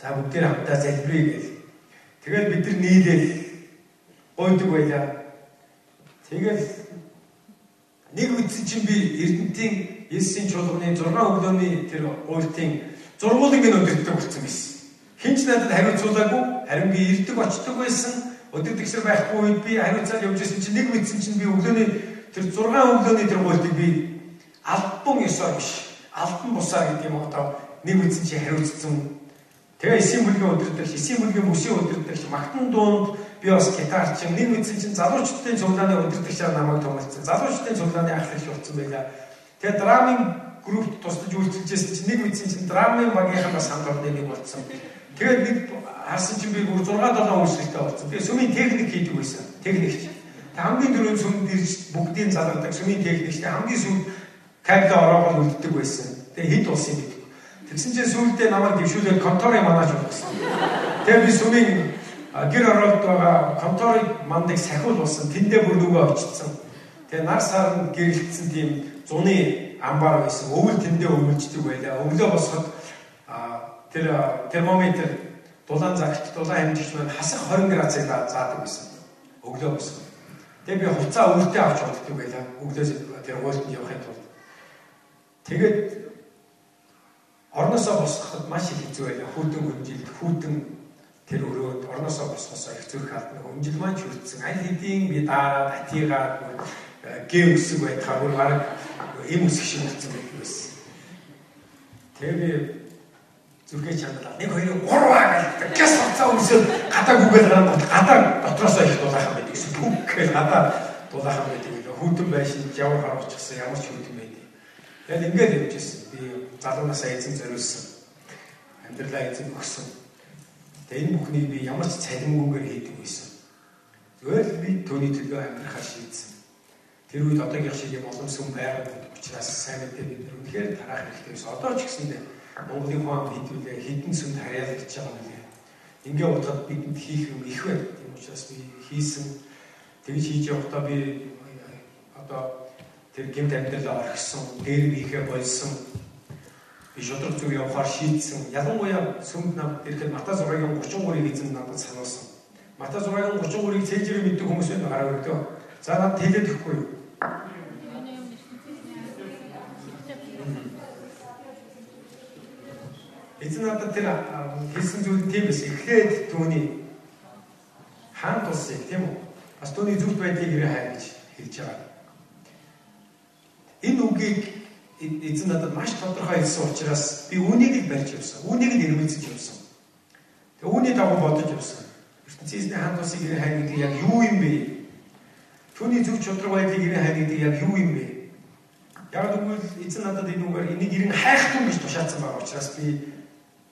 За бүгдээр хамтаа залбирая гэх. Тэгээд бид нар нийлээл гойдог байлаа. Тэгээд нэг үтсэн чинь би Эрдэнтийн Есүсийн чуулганы 6 өглөөний тэр уйлтын зургуулыг нь өдөртөг болсон байсан. Хинч надад хариуцуулаагүй, харин би ирдэг очдог байсан. Өдөртөгсөр байхгүй үед би хариуцаад явж ирсэн чинь нэг мэдсэн чинь би өглөөний тэр 6 өглөөний тэр уйлтыг би албан ёсоор биш, албан бусаар гэдэг юм одоо нэг мэдсэн чинь хариуцсан. Тэгээ эсийн бүлгийн өдөртөгч, эсийн бүлгийн бүсийн өдөртөгч магтан дуунд би бас гитарчин нэг мэдсэн чинь залуучдын цуглааны өдөртөгчээр намайг томолцсон. Залуучдын цуглааны ахлагч болсон байлаа. Тэгээ драмын группт тусдаж үйлчилжсэн чинь нэг мэдсэн чинь драмын багийнхан бас хамт орны нэг болсон. Тэгээд нэг харсан чинь би бүр 6 7 үйлчлэгтэй болсон. Тэгээ сүмийн техник хийдэг байсан. Техникч. Хамгийн дөрөв сүмд ирж бүгдийн залгадаг сүмийн техникчтэй хамгийн сүмд кабель ороогоо үлддэг байсан. Тэгээ хэд юм бэ? Тэгсэн чинь сүүлдээ намайг дэвшүүлээд конторын манаач болсон. Тэгээ би сүмийн гэр оролт байгаа конторын мандыг сахиул болсон. Тэндээ бүр нөгөө очсон. Тэгээ нар сарнд гэрэлтсэн тийм зуны амбар байсан. Өвөл тэндээ өмөлждөг байлаа. Өглөө босоход тэр термометр дулаан загт дулаан хэмжигч маань хасах 20 градусыг заадаг байсан. Өглөө босоход. Тэгээ би хувцас өвөлтөө авч уддаг байлаа. Өглөөс тэр гуйлтанд явахын тулд. Тэгээд орносоо босоход маш их хэцүү байлаа. Хүүтэн хөнжилт, хүүтэн тэр өрөөд орносоо босохосоо их зүрх алдна. Өнжил маань чүрдсэн. Аль хэдийн би даараад, атигаад гэм үсэг байхаар бүр баг эм үсэг шиг болсон байсан. Тэгээ би зүрхээ чангалаа. Нэг хоёрын гурваа гэдэг гэс хуцаа үсээд гадаа гүгээл гараад гадаа дотроосоо их дулаахан байдаг. Эсвэл бүг гэж гадаа дулаахан байдаг. Хүйтэн байшин явар харуулчихсан ямар ч хүйтэн байдаг. Тэгээд ингээд явжсэн. Би залуу насаа эзэн зориулсан. Амьдралаа эзэн өгсөн. Тэгээд энэ бүхнийг би ямар ч цалингүйгээр хийдэг байсан. Зүгээр л би түүний төлөө амьдрахаар шийдсэн. Тэр үед одоогийн шиг юм олон сүм байгаад учраас сайн мэдээ бид нар үнэхээр тараах хэрэгтэй байсан. Одоо ч гэсэндээ Монголын хүн хэдүүлээ хідэн сүмд харьяалагдж байгаа юм лээ. Ингээ удаад бидэнд хийх юм их байна. Тийм учраас би хийсэн. Тэгж хийж явахдаа би одоо тэр гэмт амьдралаа орхисон, дээр бихээ болсон. Шудраг зүг явахаар шийдсэн. Ялангуяа сүмд намд ирэхэд Мата 6-гийн 33-ыг эзэн надад сануулсан. Мата 6-гийн 33-ыг цээлжээр мэддэг хүмүүс байна гараа өртөө. За надад хэлээд өгөхгүй юу? Эзэн надад тэр хэлсэн зүйл тийм биш. Эхлээд түүний хаан тусыг тийм үү? Бас түүний зүрх байдлыг ирээ хай гэж хэлж байгаа. Энэ үгийг эзэн надад маш тодорхой хэлсэн учраас би үүнийг л барьж явсан. Үүнийг л эрмэлзэж явсан. Тэгээ үүний дагуу бодож явсан. ертөнцийн хаан тусыг ирээ хай гэдэг яг юу юм бэ? Түүний зөв чодрог байдлыг ирэн хайх гэдэг яг юу юм бэ? Яг тэгвэл эзэн надад энэ үгээр энийг ирэн хайх юм гэж тушаацсан байгаа учраас би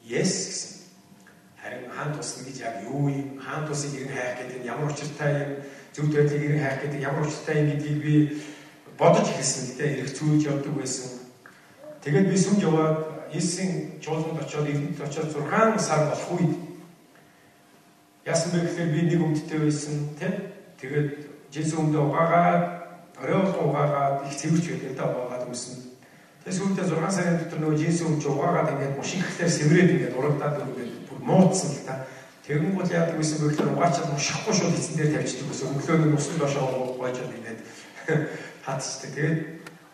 yes гэсэн. Харин хаан тусна гэж яг юу юм? Хаан тусыг ирэн хайх гэдэг нь ямар учиртай юм? Зөв байдлыг ирэн хайх гэдэг ямар учиртай юм гэдгийг би бодож эхэлсэн. Гэтэ эрэх зүүж явдаг байсан. Тэгээд би сүмд яваад Есүсийн чуулганд очиод эвдэнд очиод 6 сар болох үед яасан бэ гэхээр би нэг өмдтэй байсан тийм тэгээд Жинс өмдө угаагаад орой болго угаагаад их цэвэрч байдаг да угаагаад өмсөн. Тэгээ сүүлдээ 6 сарын дотор нөгөө жинс өмч угаагаад ингээд машин гэхлээр сэврээд ингээд урагдаад ингээд бүр муудсан л та. Тэгэн гол яадаг байсан бэ гэхээр угаачаад мушахгүй шууд эцэн дээр тавьчихдаг гэсэн. Өглөө нь усан доошоо гоожод ингээд хатчихдаг. Тэгээд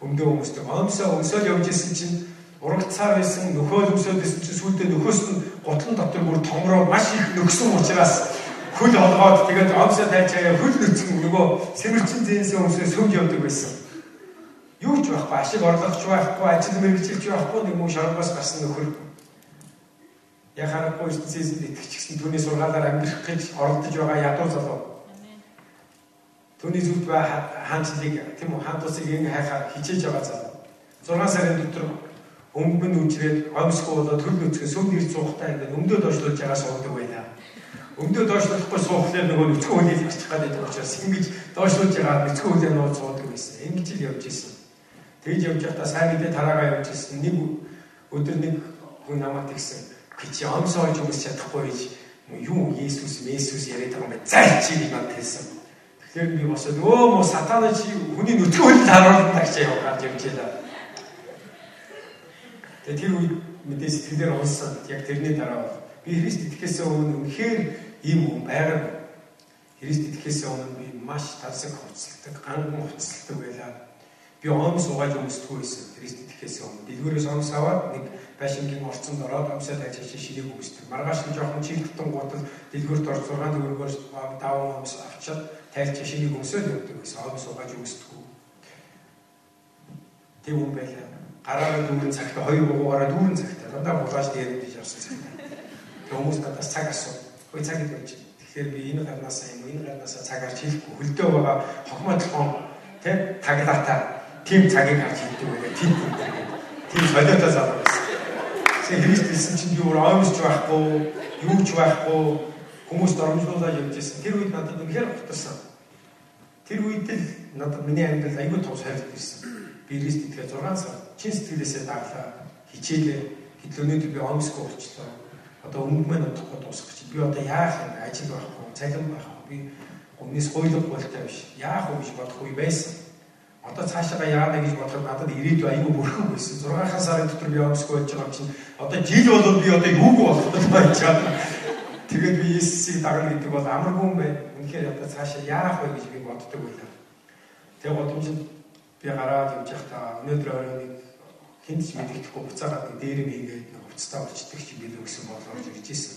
өмдөө хүмүүстэй өмсөө өмсөөл явж исэн чинь урагцаар байсан нөхөөл өмсөөл байсан чинь сүүлдээ нөхөөс нь гутлан дотор бүр томроо маш их нөхсөн учраас хөл олгоод тэгээд онсоо тайчаа хөл нүцгэн нөгөө сэмэрчин зэнсэн өмсөө сүмж явдаг байсан. Юу ч байхгүй, ашиг орлогоч байхгүй, ажил мэргэжилч байхгүй нэг мөн шоргоос гарсан нөхөр. Яхаарахгүй ертөнцөөс итгэчихсэн түүний сургаалаар амьдрах гэж оролдож байгаа ядуу залуу. Түүний зүгт бай хаанчлыг тийм үү хаан тусыг ингэ хайхаар хичээж байгаа залуу. 6 сарын дотор өмгөн нь үжрээд гомсгүй болоод төл нүцгэн сүм нэр цуухтай ингээд өмдөө доошлуулж байгаа суудаг байлаа. Өмдөө доошлуулахгүй суухлаа нөгөө нүцгэн хүлээж авчих гэдэг учраас ингэж доошлуулж байгаа нүцгэн хүлээ нууц суудаг байсан. Ингэж л явж исэн. Тэгж явж байхдаа сайн мэдээ тараагаа явж исэн. Нэг өдөр нэг хүн намайг тэгсэн. Чи амсоож өгс чадахгүй гэж юу Есүс Месүс яриад байгаа юм бэ? Зайлчиг надад хэлсэн. Тэгэхээр би босоод өө мо сатана чи хүний нүцгэн хүлээ харуулдаг гэж яваад явж байлаа. Тэгээ тэр үед мэдээ сэтгэлээр унсан. Яг тэрний дараа би Христ итгэхээс өмнө үнэхээр ийм хүн байгаа. Христ итгэхээс өмнө би маш тансаг хувцалдаг, ганган хувцалдаг байлаа. Би ом суугаад өмсдөггүй байсан. Христ итгэхээс өмнө дэлгүүрээс омс аваад нэг байшингийн орцонд ороод омсоо тайж хашаа ширээг өмсдөг. Маргааш нь жоохон чийлтэн гутал дэлгүүрт орж 6 төгрөгөөр даван омс авчаад тайлж хашааг өмсөөл явдаг байсан. Ом суугаад өмсдөггүй. Тэг юм байлаа гараараа дүүрэн цагта хоёр гуугаараа дүүрэн цагта дандаа булгааж дээр гэж явсан цагта. Тэг хүмүүс надаас цаг асуу. Хөөе цаг гэж байна. Тэгэхээр би энэ гарнасаа юм энэ гарнасаа цагаар хийхгүй хөлдөө байгаа хохмоо толгоон тэг таглаатаа тийм цагийг авч хийдэг байгаа. Тийм тийм солиотой залуу байсан. Тэг Христ хэлсэн чинь би өөр ойлгож байхгүй, юу ч байхгүй хүмүүс дормжлуулаад явж байсан. Тэр үед надад үнэхээр хутарсан. Тэр үед л надад миний амьдрал аюул тус хайрт ирсэн би Христ итгэе 6 сар чин сэтгэлээсээ даглаа хичээлээ гэтэл өнөөдөр би омсгүй болчихлоо. Одоо өмнө мань удахгүй дуусах чи би одоо яах юм ажил байхгүй цалин байхгүй би өмнөөс гойлог болтой биш яах вэ гэж бодох үе байсан. Одоо цаашаа яана гэж бодоход надад ирээдүй аюу бүрхэн байсан. 6 сарын дотор би омсгүй болж байгаа юм чинь одоо жил болоод би одоо юуг болох байж байгаа. Тэгээд би Есүсийг дагна гэдэг бол амаргүй юм байна. Үнэхээр одоо цаашаа яах вэ гэж би боддог байлаа. Тэгээд бодомжинд би гараад явж байхдаа өнөөдөр оройн хинт ч мэддэхгүй буцаагаад дээр нь хийгээд нэг хувцастаа болчдөг чи билүү гэсэн бодол орж ирж ирсэн.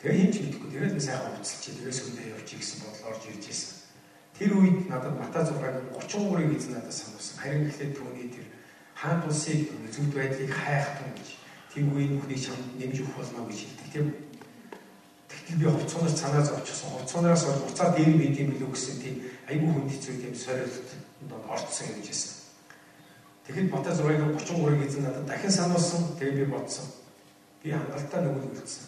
Тэгээ хинт ч мэддэхгүй тэгээд сайхан хувцалчих тэгээ сүндээ явж ирсэн бодол орж ирж ирсэн. Тэр үед надад Мата 6-гийн 33-ыг эзэн надад сануулсан. Харин гэхдээ түүний тэр хаан тусыг зүвд байдлыг хайх тун гэж тиймгүй энэ бүхний чам нэмж өгөх болно гэж хэлдэг тийм. Тэгтэл би хувцаанаас цанаа зовчихсон. Хувцаанаас бол буцаад дээр нь бидэм билүү гэсэн тийм айгүй хүнд хэцүү тийм сорилт орцсон гэж хэлсэн. Тэгэхэд Матай 6-гийн 33-ыг эзэн надад дахин сануулсан. Тэгээ би бодсон. Би хангалттай нүгэл үлдсэн.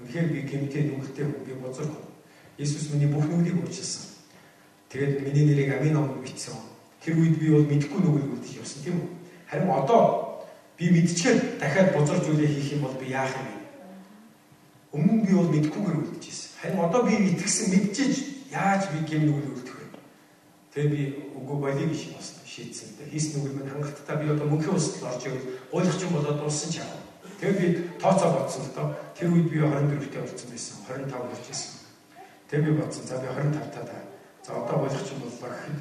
Үнэхээр би гэмтэй нүгэлтэй би бозор. Иесус миний бүх нүглийг уучлсан. Тэгээд миний нэрийг амин ном бичсэн. Тэр үед би бол мэдхгүй нүгэл үлдэж явсан тийм үү? Харин одоо би мэдчихээр дахиад бозор зүйлээ хийх юм бол би яах юм бэ? Өмнө би бол мэдхгүйгээр үлдэж ирсэн. Харин одоо би итгэсэн мэдчихэж яаж би гэм нүгэл үлдэх Тэгээ би үгүй болиг биш болсон шийдсэн. Тэгээ хийс нүгэл минь хангалттай би одоо мөнхийн усад орж ивэл гуйлах юм болоод дууссан ч яах вэ? Тэгээ би тооцоо бодсон л доо. Тэр үед би 24-тэй болсон байсан. 25 болж байсан. Тэгээ би бодсон. За би 25 таа. За одоо гуйлах юм боллоо гэхэд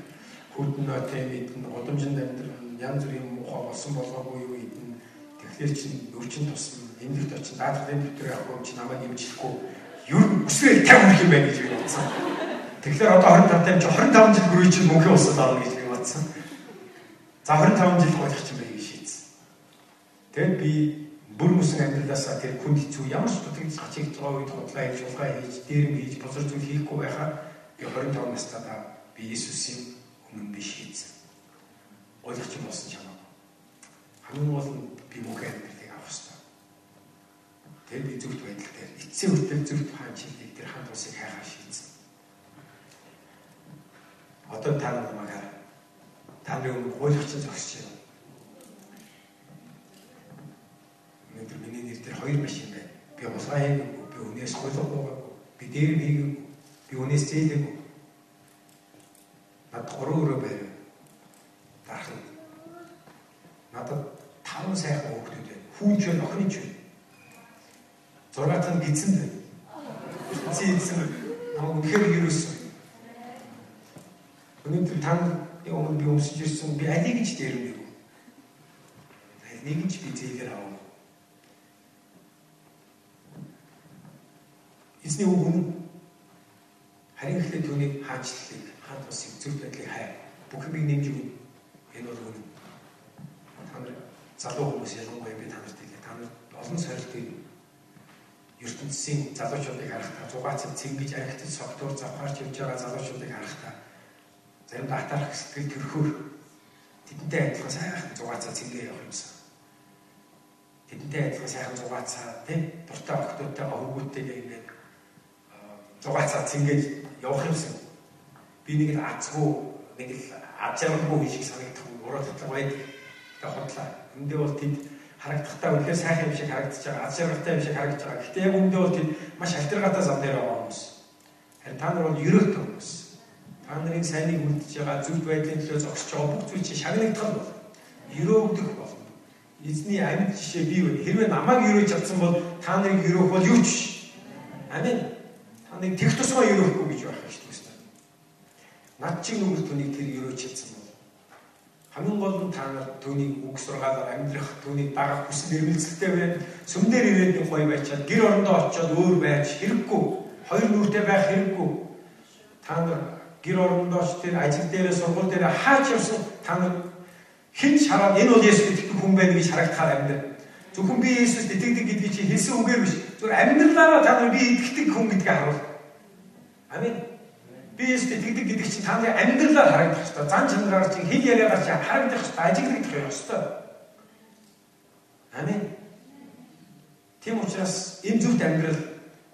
хүдэн нотой мэдэн удамжинд амьдрал янз бүрийн муухай болсон болгоогүй юу идэн. Тэгэхээр чинь өвчин тусна. Эндэрт очин даатгал энэ төр явах юм чи намайг нэмжлэхгүй. Юу өсвөл 50 хүрэх юм байна гэж би бодсон. Тэгэхээр одоо 25 тань чи 25 жил гөрөө чинь мөнхийн усад орно гэж би бодсон. За 25 жил болох чинь байг шийдсэн. Тэгээд би бүр мөсөн амьдралаасаа тэр хүнд хэцүү ямар ч дутагч хачиг байгаа үед худлаа хийж улгаа хийж дээрэм хийж бозор зүйл хийхгүй байхаа 25 настайдаа би Иесусийн өмнө би шийдсэн. Ойлгож болсон ч хамаагүй. Хамгийн гол нь би мөнхийн амьдралыг авах хэрэгтэй. Тэгээд би зөвхт байдал дээр эцсийн үртэл зөвхт хаан чиглэл тэр хаан тусыг хайхаар шийдсэн одоо та намайг хар. Та нэг гуйлгч зогсож байна. Өнөөдөр миний нэр дээр хоёр машин байна. Би усгаа хийгээгүй, би өнөөс гуйлгаагүй, би дээр хийгээгүй, би өнөөс зээлээгүй. Над гурван өрөө байв. Дарахын. Надад таван сайхан хүүхдүүд байна. Хүүч байна, охин ч байна. Зургаатан гидсэн байна. Зээлсэн. Намайг үнэхээр юусэн Өнөөдөр та нарын өмнө би өмсөж ирсэн би алийг ч дээрмэв. Нэг нь ч би зээлэр авав. Эзний үг нь харин ихтэй түүний хаанчлалыг хаан тусыг зөв байдлыг хай. Бүх юмыг нэмж өгнө. Энэ бол үнэн. Та нар залуу хүмүүс ялангуяа би та нарт хэлээ. Та нар олон сорилтыг ертөнцийн залуучуудыг харахтаа зугаацад цэнгэж архитект согтуур завхаарч явж байгаа залуучуудыг харахтаа заримдаа атарх сэтгэл төрхөөр тэдэнтэй адилхан сайхан зугаацаа цэнгээ явах юмсан. Тэдэнтэй адилхан сайхан зугаацаа тийм дуртай охтуудтай өвгүүдтэйгээ ингээд зугаацаа цэнгээд явах юмсан. Би нэг л азгүй нэг л ажааргүй шиг санагдах уруу татлаг байд. Тэгээ хотлаа. Эндээ бол тэд харагдахдаа үнэхээр сайхан юм шиг харагдаж байгаа. Аз жаргалтай юм шиг харагдаж байгаа. Гэхдээ яг үндэ бол тэд маш альтергатай зам дээр байгаа хүмүүс. Харин та нар бол ерөөтэй хүмүүс. Та нарын сайныг үлдэж байгаа зөв байдлын төлөө зогсож байгаа бүх зүйл чинь шагнагдах бол ерөөгдөх болно. Эзний амьд жишээ бий вэ? Хэрвээ намайг ерөөж чадсан бол та нарыг ерөөх бол юу ч. Амин. Та нарыг тех тусмаа ерөөхгүй гэж байх шүү дээ. Над чинь нүгэл түүнийг тэр ерөөж чадсан хамгийн гол нь та нар түүний үг сургаалаар амьдрах, түүний дагах хүсэл эрмэлзэлтэй байна. Сүмдэр ирээд нэг гоё байчаад гэр орондоо очиод өөр байж хэрэггүй. Хоёр нүртэй байх хэрэггүй. Та нар гэр орондоо ч тэр ажил дээрээ сургууль дээрээ хаач явсан та нар хэн шараад энэ бол Есүс итгэдэг хүн байна гэж харагдахаар амьдрал. Зөвхөн би Есүс итгэдэг гэдгийг чи хэлсэн үгээр биш. Зүгээр амьдралаараа та нар би итгэдэг хүн гэдгийг харуул. Амин би Есүст итгэдэг гэдэг чинь та нарын амьдралаар харагдах хэрэгтэй. Зан чанараар чинь хэл яриагаар чинь харагдах хэрэгтэй. Ажиглагдах ёстой. Амин. Тийм учраас энэ зөвхт амьдрал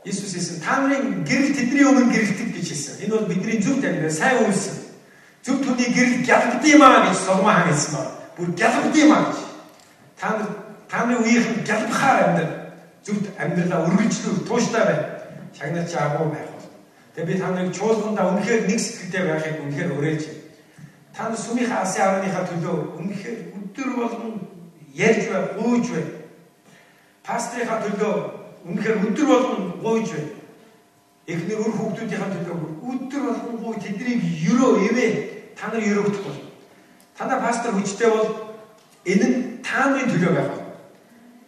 Иесус хэлсэн та нарын гэрэл тэдний өмнө гэрэлтэг гэж хэлсэн. Энэ бол бидний зөвхт амьдрал сайн үйлсэн. Зөв түүний гэрэл гялбдимаа гэж Соломон хаан хэлсэн ба. Бүр гялбдимаа гэж. Та нар та нарын үеийнхэн гялбахаар амьдрал зөвхт амьдралаа өргөжлөв тууштай байна. Шагнаж агуу байх Тэгээ би та нарыг чуулгандаа үнэхээр нэг сэтгэлтэй байхыг үнэхээр өрөөж та нар сүмийнхаа асын аврагынхаа төлөө үнэхээр өдөр болгон ярьж бай, гуйж бай. Пастрийнхаа төлөө үнэхээр өдөр болгон гуйж бай. Эхнэр өр хүүхдүүдийнхаа төлөө өдөр болгон гуй тэднийг ерөө ивэ та нар ерөөгдөх бол. Танаа пастор хүчтэй бол энэ нь тааны төлөө байх.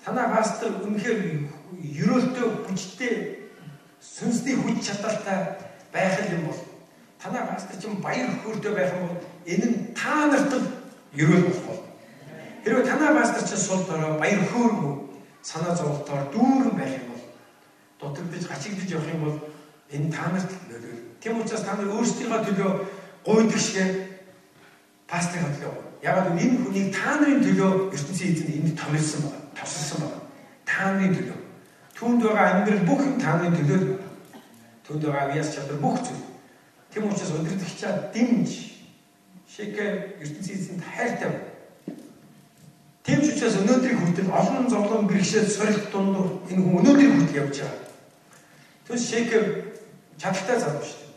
Танаа пастор үнэхээр ерөөлтөө хүчтэй сүнсний хүч чадалтай байх юм бол танаа пастор чинь баяр хөөртэй байх юм бол энэ нь та нарт ерөөл болох бол. Хэрвээ танаа пастор чинь сул дорой баяр хөөргүй санаа зовлтоор дүүрэн байх юм бол дутагдж гачигдж явах юм бол энэ та нарт нөлөөл. Тийм учраас та нар өөрсдийнхөө төлөө гуйдаг шиг пастрын төлөө. Яг нь энэ хүнийг та нарын төлөө ертөнцийн эзэнд энд томилсон байна. Тосолсон байна. Та нарын төлөө Түүнд байгаа амьдрал бүх юм таны төлөө. Түүнд байгаа авьяас чадвар бүх зүйл. Тэм учраас өдөртөгчаа дэмж шигэ ертөнцийн эзэнд хайртай байна. Тэм ч учраас өнөөдрийн хүртэл олон зовлон бэрхшээл сорилт дундуур энэ хүн өнөөдрийн хүртэл явж байгаа. Тэс шигэ чадaltaй залуу шүү дээ.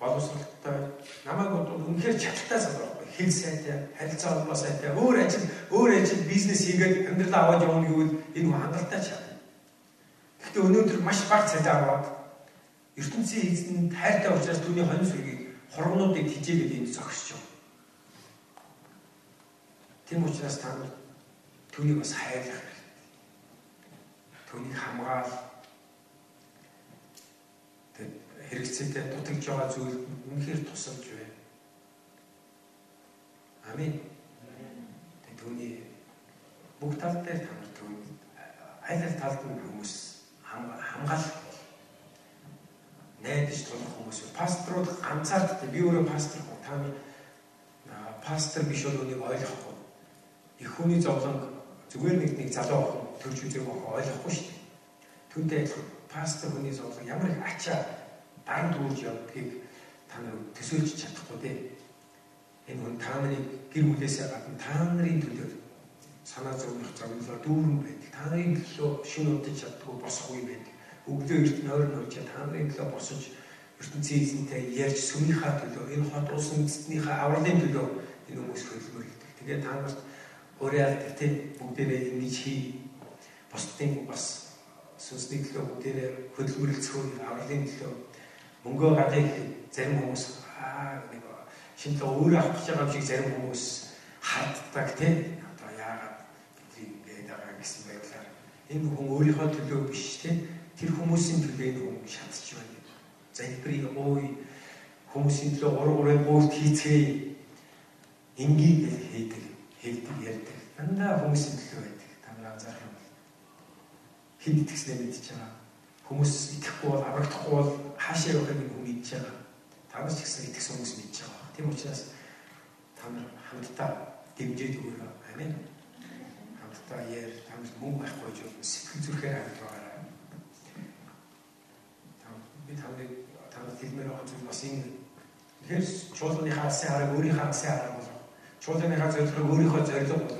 Боловсролтой намайг бол үнэхээр чадaltaй залуу байхгүй. Хэл сайтай, харилцаа холбоо сайтай, өөр ажил, өөр ажил, бизнес хийгээд амьдралаа аваад явна гэвэл энэ хүн хангалттай чад. Гэхдээ өнөөдөр маш бага цалин аваад ертөнцийн эзэнд хайртай учраас түүний хонь сүргийг хоргонуудыг тижээгээд энд зогсож байна. Тийм учраас та түүнийг бас хайрлах хэрэгтэй. Түүнийг хамгаал. Тэг хэрэгцээтэй дутагж байгаа зүйл үнэхээр тусалж байна. Амин. Тэг түүний бүх тал дээр та нар түүний аль аль талд нь хүмүүс хамгаалах найдаж тулах хүмүүс пасторууд ганцаардтай би өөрөө пастор хөө. Та пастор биш бол үнийг ойлгохгүй. Их хүний зовлон зүгээр нэг нэг залуу охин төрж үзег охин ойлгохгүй шүү дээ. Түүнтэй адилхан пастор хүний зовлон ямар их ачаа дан дүүрж явдгийг та нар төсөөлж чадахгүй дээ. Энэ хүн та нарын гэр бүлээсээ гадна та нарын төлөө санаа зовлох зовлоо дүүрэн байдаг. Та нарын төлөө шин удаж чаддгүй босхгүй байдаг. Өглөө эрт нойр нойж та нарын төлөө босож ертөнцийн эзэнтэй ярьж сүмийнхаа төлөө энэ хот улсын эзэнтнийхээ авралын төлөө энэ хүмүүс хөдөлмөрлөдөг. Тэгээд та нарт өөрөө тийм бүгдээрээ ингэж хий. Бусдын бас сүнсний төлөө бүгдээрээ хөдөлмөрлөцгөө авралын төлөө мөнгөө гадаг зарим хүмүүс аа нэг шинэ өөрөө авах гэж байгаа юм шиг зарим хүмүүс харддаг тийм энэ хүн өөрийнхөө төлөө биш тийм тэр хүмүүсийн төлөө энэ хүн шатж байна. Залбирыг ой хүмүүсийн төлөө ур урын буурт хийцгээе. Ингийг хийдэг, хэлдэг, ярьдаг. Дандаа хүмүүсийн төлөө байдаг. Та нар анзаарах юм. хэд итгэснээ мэдчихэж байгаа. Хүмүүс итгэхгүй бол аврагдахгүй бол хаашаа явахыг хүн мэдчихэж байгаа. Та нар ч гэсэн итгэсэн хүмүүс мэдчихэж байгаа. Тийм учраас та нар хамтдаа дэмжиж өгөө. Амен. Хамтдаа яар та нар мөнгө байхгүй ч сэтгэл зүрхээр хамт байгаарай. Би та нарыг та нар хэлмээр байгаа зүйл бас энэ Тэгэхээр чуулганыхаа алсын хараа өөрийнхөө алсын хараа бол чуулганыхаа зорилгыг өөрийнхөө зорилго бол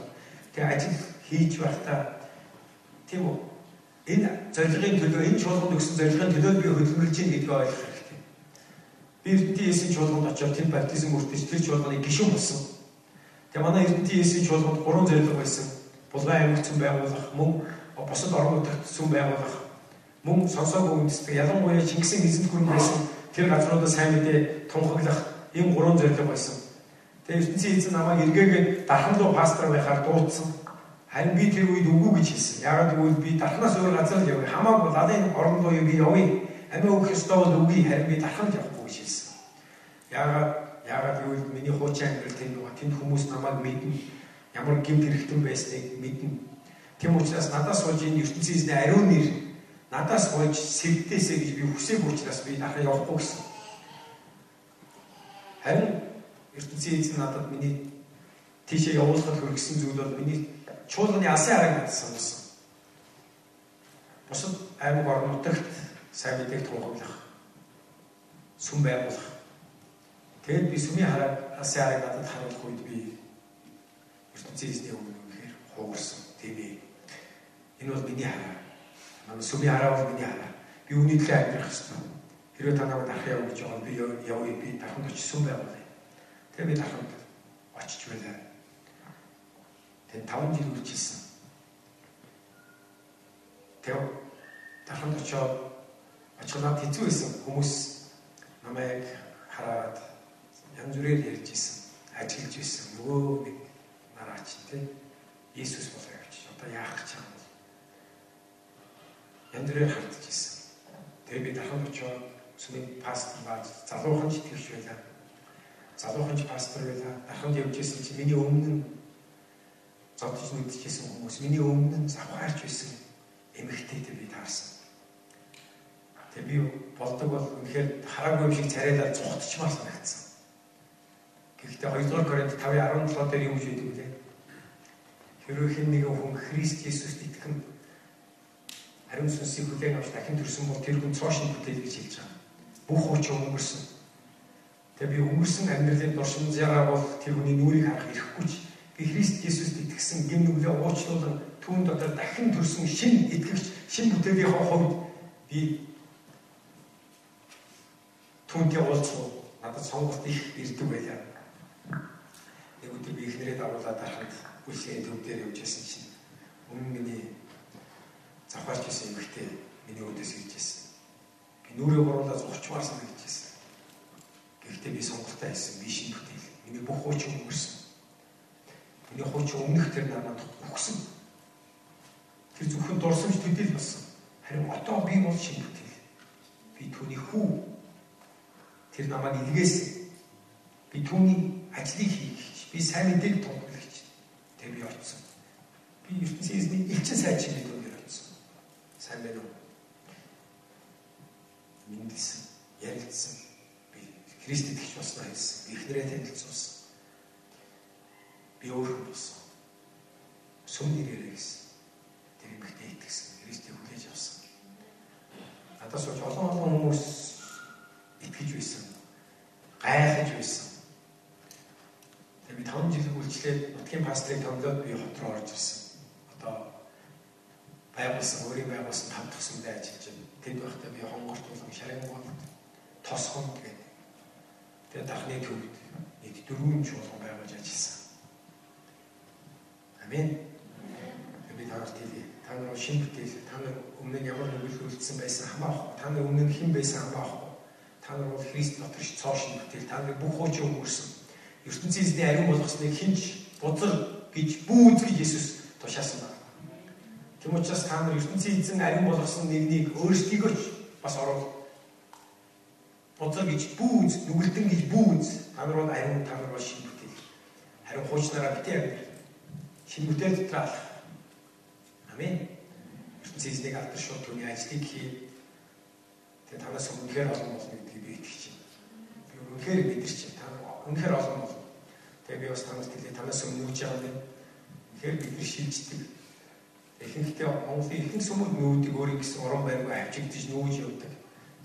тэгээ ажил хийж байхдаа тийм үү энэ зорилгын төлөө энэ чуулганд өгсөн зорилгын төлөө би хөдөлмөрлж ийн гэдгийг ойлгох хэрэгтэй. Би Эрдэнтийн Есүсийн чуулганд очиод тэр баптизм үрдэж тэр чуулганы гишүүн болсон. Тэгээ манай Эрдэнтийн Есүсийн чуулганд гурван зорилго байсан. Булган зүн байгуулах, мөн бусад нутагт зүн байгуулах, мөн сонсоогүй үндэстэг ялангуяа Чингисийн эзэнт гүрэн байсан тэр газруудаа сайн мэдээ тунхаглах ийм гурван зорилго байсан. Тэгээ ертөнцийн эзэн намайг эргээгээд дархан руу пастор байхаар дуудсан. Харин би тэр үед үгүй гэж хэлсэн. Яагаад гэвэл би дархнаас өөр газар л явъя. Хамаагүй ладын орон руу би явъя. Амиа өгөх ёстой бол үгүй харин би дарханд явахгүй гэж хэлсэн. Яагаад яагаад гэвэл миний хуучин амьдрал тэнд байгаа. Тэнд хүмүүс намайг мэднэ. Ямар гэмт хэрэгтэн байсныг мэднэ. Тэм учраас надаас сууж энэ ертөнцийн эзний ариун нэр надаас гойж сэвдээсэ гэж би хүсээгүй учраас би дахин явахгүй гэсэн. Харин ертөнцийн эзэн надад миний тийшээ явуулахад хүргэсэн зүйл бол миний чуулганы алсын хараг надад санасан. Бусад аймаг орон нутагт сайн мэдээг тунхаглах, сүм байгуулах. Тэгээд би сүмийн хараг алсын хараг надад харуулах үед би ертөнцийн эзний өмнө үнэхээр хуугарсан. Тийм ээ. Энэ бол миний хараа. Манай сүмийн хараа бол миний хараа. Би үүний төлөө амьдрах хэрэгтэй. Хэрвээ та намайг дарах явах гэж байгаа би явъя би дарханд очиж сүм байгуулъя. Тэгээд би дарханд очиж байлаа. Тэгээд 5 жил үржилсэн. Тэгээд дарханд очоод очихнаа хэцүү байсан хүмүүс намайг хараад янз бүрээр ярьж исэн. Ажиллаж исэн. Нөгөө нэг нараач тийм Иесус болоо явчих. Одоо яах гэж байгаа юм. Хардж исэн. Тэгээд би дарханд очоод сүмийн пастор баад залуухан ч итгэвч байлаа. Залуухан ч пастор байлаа. Дарханд явж исэн чи миний өмнө зодж мэдчихсэн хүмүүс миний өмнө завхаарч байсан эмэгтэйтэй би таарсан. Тэгээ би болдог бол үнэхээр хараагүй юм шиг царайлаа цухтчмаар санагдсан. Гэхдээ 2 дугаар Коринт 5:17 дээр юу гэж хэлдэг вэ? Хэрвээ хэн нэгэн хүн Христ Есүст итгэн хариун сүнсийг хүлээн авч дахин төрсөн бол тэр хүн цоошин бүтээл гэж хэлж байгаа. Бүх хүч өнгөрсөн. Тэгээ би өнгөрсөн амьдралын дуршимжаараа бол тэр хүний нүрийг харах ирэхгүй ч би Христ Есүст итгэсэн гэм нүглээ уучлуулан түүн дотор дахин төрсөн шин итгэгч шин бүтээлийнхээ хувьд би түүнтэй уулзах надад сонголт их ирдэг байлаа. Нэг өдөр би ихнэрээ дагуулад байхад үлсийн төв дээр явж байсан чинь өмнө миний завхаарч исэн эмэгтэй миний өөдөөс ирж ирсэн. Би нүрээ гуруулаа зогчмаар санагдаж ирсэн. Гэхдээ би сонголттой байсан. Би шин бүтээл. Миний бүх хууч өнгөрсөн. Миний хууч өмнөх тэр намайг өгсөн. Тэр зөвхөн дурсамж төдийл болсон. Харин одоо би бол шин бүтээл. Би түүний хүү. Тэр намайг илгээсэн. Би түүний ажлыг хийгч. Би сайн мэдээг тунхаглагч. Тэг би орцсон. Би ертөнцийн эзний элчин сайчин гэдэг. Сайн байна уу? Мэндэлсэн, ярилцсан. Би Христ итгэж болсноо хэлсэн. Би ихнэрээ танилцуулсан. Би өөр хүн болсон. Сүм нэрээрээ гэсэн. Тэр эмэгтэй итгэсэн. Христийг хүлээж авсан. Надаас ч олон олон хүмүүс итгэж байсан. Гайхаж байсан. Тэгээ би 5 жил үйлчлээд нутгийн пастрыг томлоод би хот руу орж ирсэн. Одоо байгуулсан, өөрийн байгуулсан тав дахь сүмдээ ажиллаж байна. Тэнд байхдаа би хонгорт болон шарангууд тосхон гэдэг. Тэгээ дахны төвд нэг дөрвөн чуулган байгуулж ажилласан. Амен. Би танарт хэлье. Та нар шин бүтээл, та нар өмнө нь ямар нөлөөлөл үлдсэн байсан хамаахгүй. Та нар өмнө нь хэн байсан хамаахгүй. Та нар бол Христ дотор ч цоо шин бүтээл. Та нар бүх хууч өнгөрсөн. ертөнцийн эзний ариун болгосныг хинч бузар гэж бүүз гэж Есүс тушаасан байна. Тэм учраас та нар ертөнцийн эзэн ариун болгосон нэгнийг өөрсдийгөө ч бас оруулах бузар гэж бүүз, нүгэлтэн гэж бүүз. Та нар бол ариун, та нар бол шин бүтээл. Харин хуучнараа битээ амьдрал шинэ бүтээл дотор алах. Амен. ертөнцийн эзнийг алдар шууд түүний ажлыг хий. Тэгээ танаас үнэхээр олон болно гэдгийг би итгэж байна. Би үнэхээр мэдэрч байна. Та үнэхээр олон болно. Тэгээ би бас танаас хэлээ танаас өмнөөж байгаа юм. Тэгэхээр бид нар шилждэг. Ихэнхдээ Монголын ихэнх сүмүүд нүүдийг өөрийн гэсэн орон байргүй авчигдж нүүж явдаг.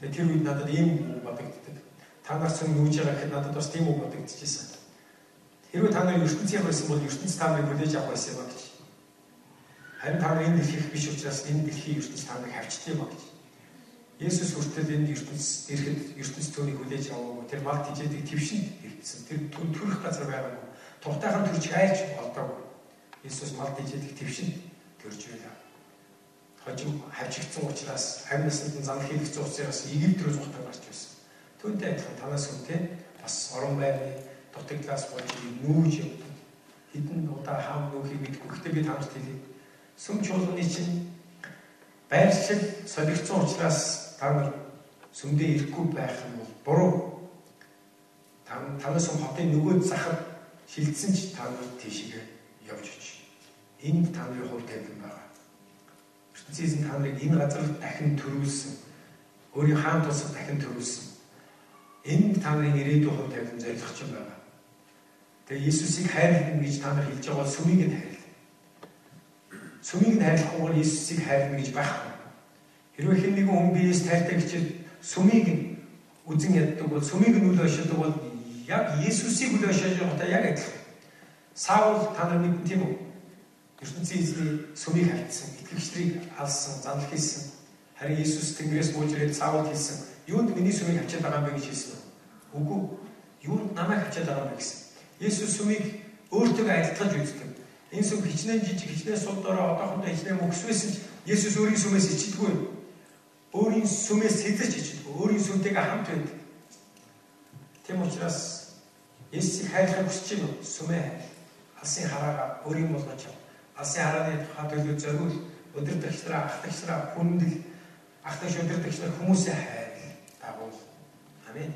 Тэгээ тэр үед надад ийм бодогддог. Та нар ч нүүж байгаа гэхэд надад бас тийм үг бодогдчихсэн. Хэрвээ та нар ертөнцийн байсан бол ертөнц та нарыг хүлээж авах байсан ба гэж. Харин та нар энэ дэлхийх биш учраас энэ дэлхийн ертөнц та нарыг хавчдаг ба гэж. Есүс хүртэл энэ ертөнц ирэхэд ертөнц түүнийг хүлээж аваагүй. Тэр мал тижээдэг твшинд ирсэн. Тэр төрөх газар байгаагүй. Тухтайхан төрч айлч болдоогүй. Есүс мал тижээдэг твшинд төрж байлаа. Хожим хавчигдсан учраас амь насанд зам хийх зуцаас Египт рүү зугтаа гарч байсан. Түүнтэй адилхан танаас үнтэй бас орон байрны дутагдлаас болж нүүж явдаг. Хэдэн удаа хаам нүүхийг мэдгүй. Гэхдээ би танарт хэлье. Сүм чуулганы чинь байршил солигдсон учраас та нар сүмдээ ирэхгүй байх юм бол буруу. Та танаас хотын нөгөө захад шилдсэн ч та нар тийшээ явж очив. Энд та нарын хувь тавилан байгаа. ертөнцийн та нарыг энэ газар дахин төрүүлсэн. Өөрийн хаан тусад дахин төрүүлсэн. Энд та нарын ирээдүйн хувь тавилан зорилгоч юм байна. Тэгээ Иесусыг хайрлах гэж та нар хэлж байгаа сүмийг нь хайрлаа. Сүмийг нь хайрлахгүй бол Иесусыг хайрлах гэж байхгүй. Хэрвээ хэн нэгэн хүн биеэс тайлтай хичээд сүмийг нь үзен яддаг бол сүмийг нь үл ошиодог бол яг Иесусыг үл ошиож байгаатай яг адилхан. Саул та нар мэдэн тийм үү? Ертөнцийн эзний сүмийг хальтсан, итгэгчдрийг алсан, занал хийсэн. Харин Иесус Тэнгэрээс бууж ирээд Саул хэлсэн. Юунд миний сүмийг хачаад байгаа юм бэ гэж хэлсэн. Үгүй. Юунд намайг хачаад байгаа юм бэ гэсэн. Есүс сүмийг өөртөө адилтгаж үздэг. Энэ сүм хичнээн жижиг хичнээн сул дорой одоохондоо хичнээн мөксвэсэн ч Есүс өөрийн сүмээс ичдэггүй. Өөрийн сүмээс сэдэж ичдэггүй. Өөрийн сүмтэйгээ хамт байдаг. Тийм учраас Есүсийг хайрлахыг хүсэж байна. Сүмээ алсын хараага өөрийн болгож ав. Алсын харааны тухай төлөв зориул өдөр тагшраа, ах тагшраа, хүндэл, ах тагш өдөр тагшраа хүмүүсээ хайр. Дагуул. Амин.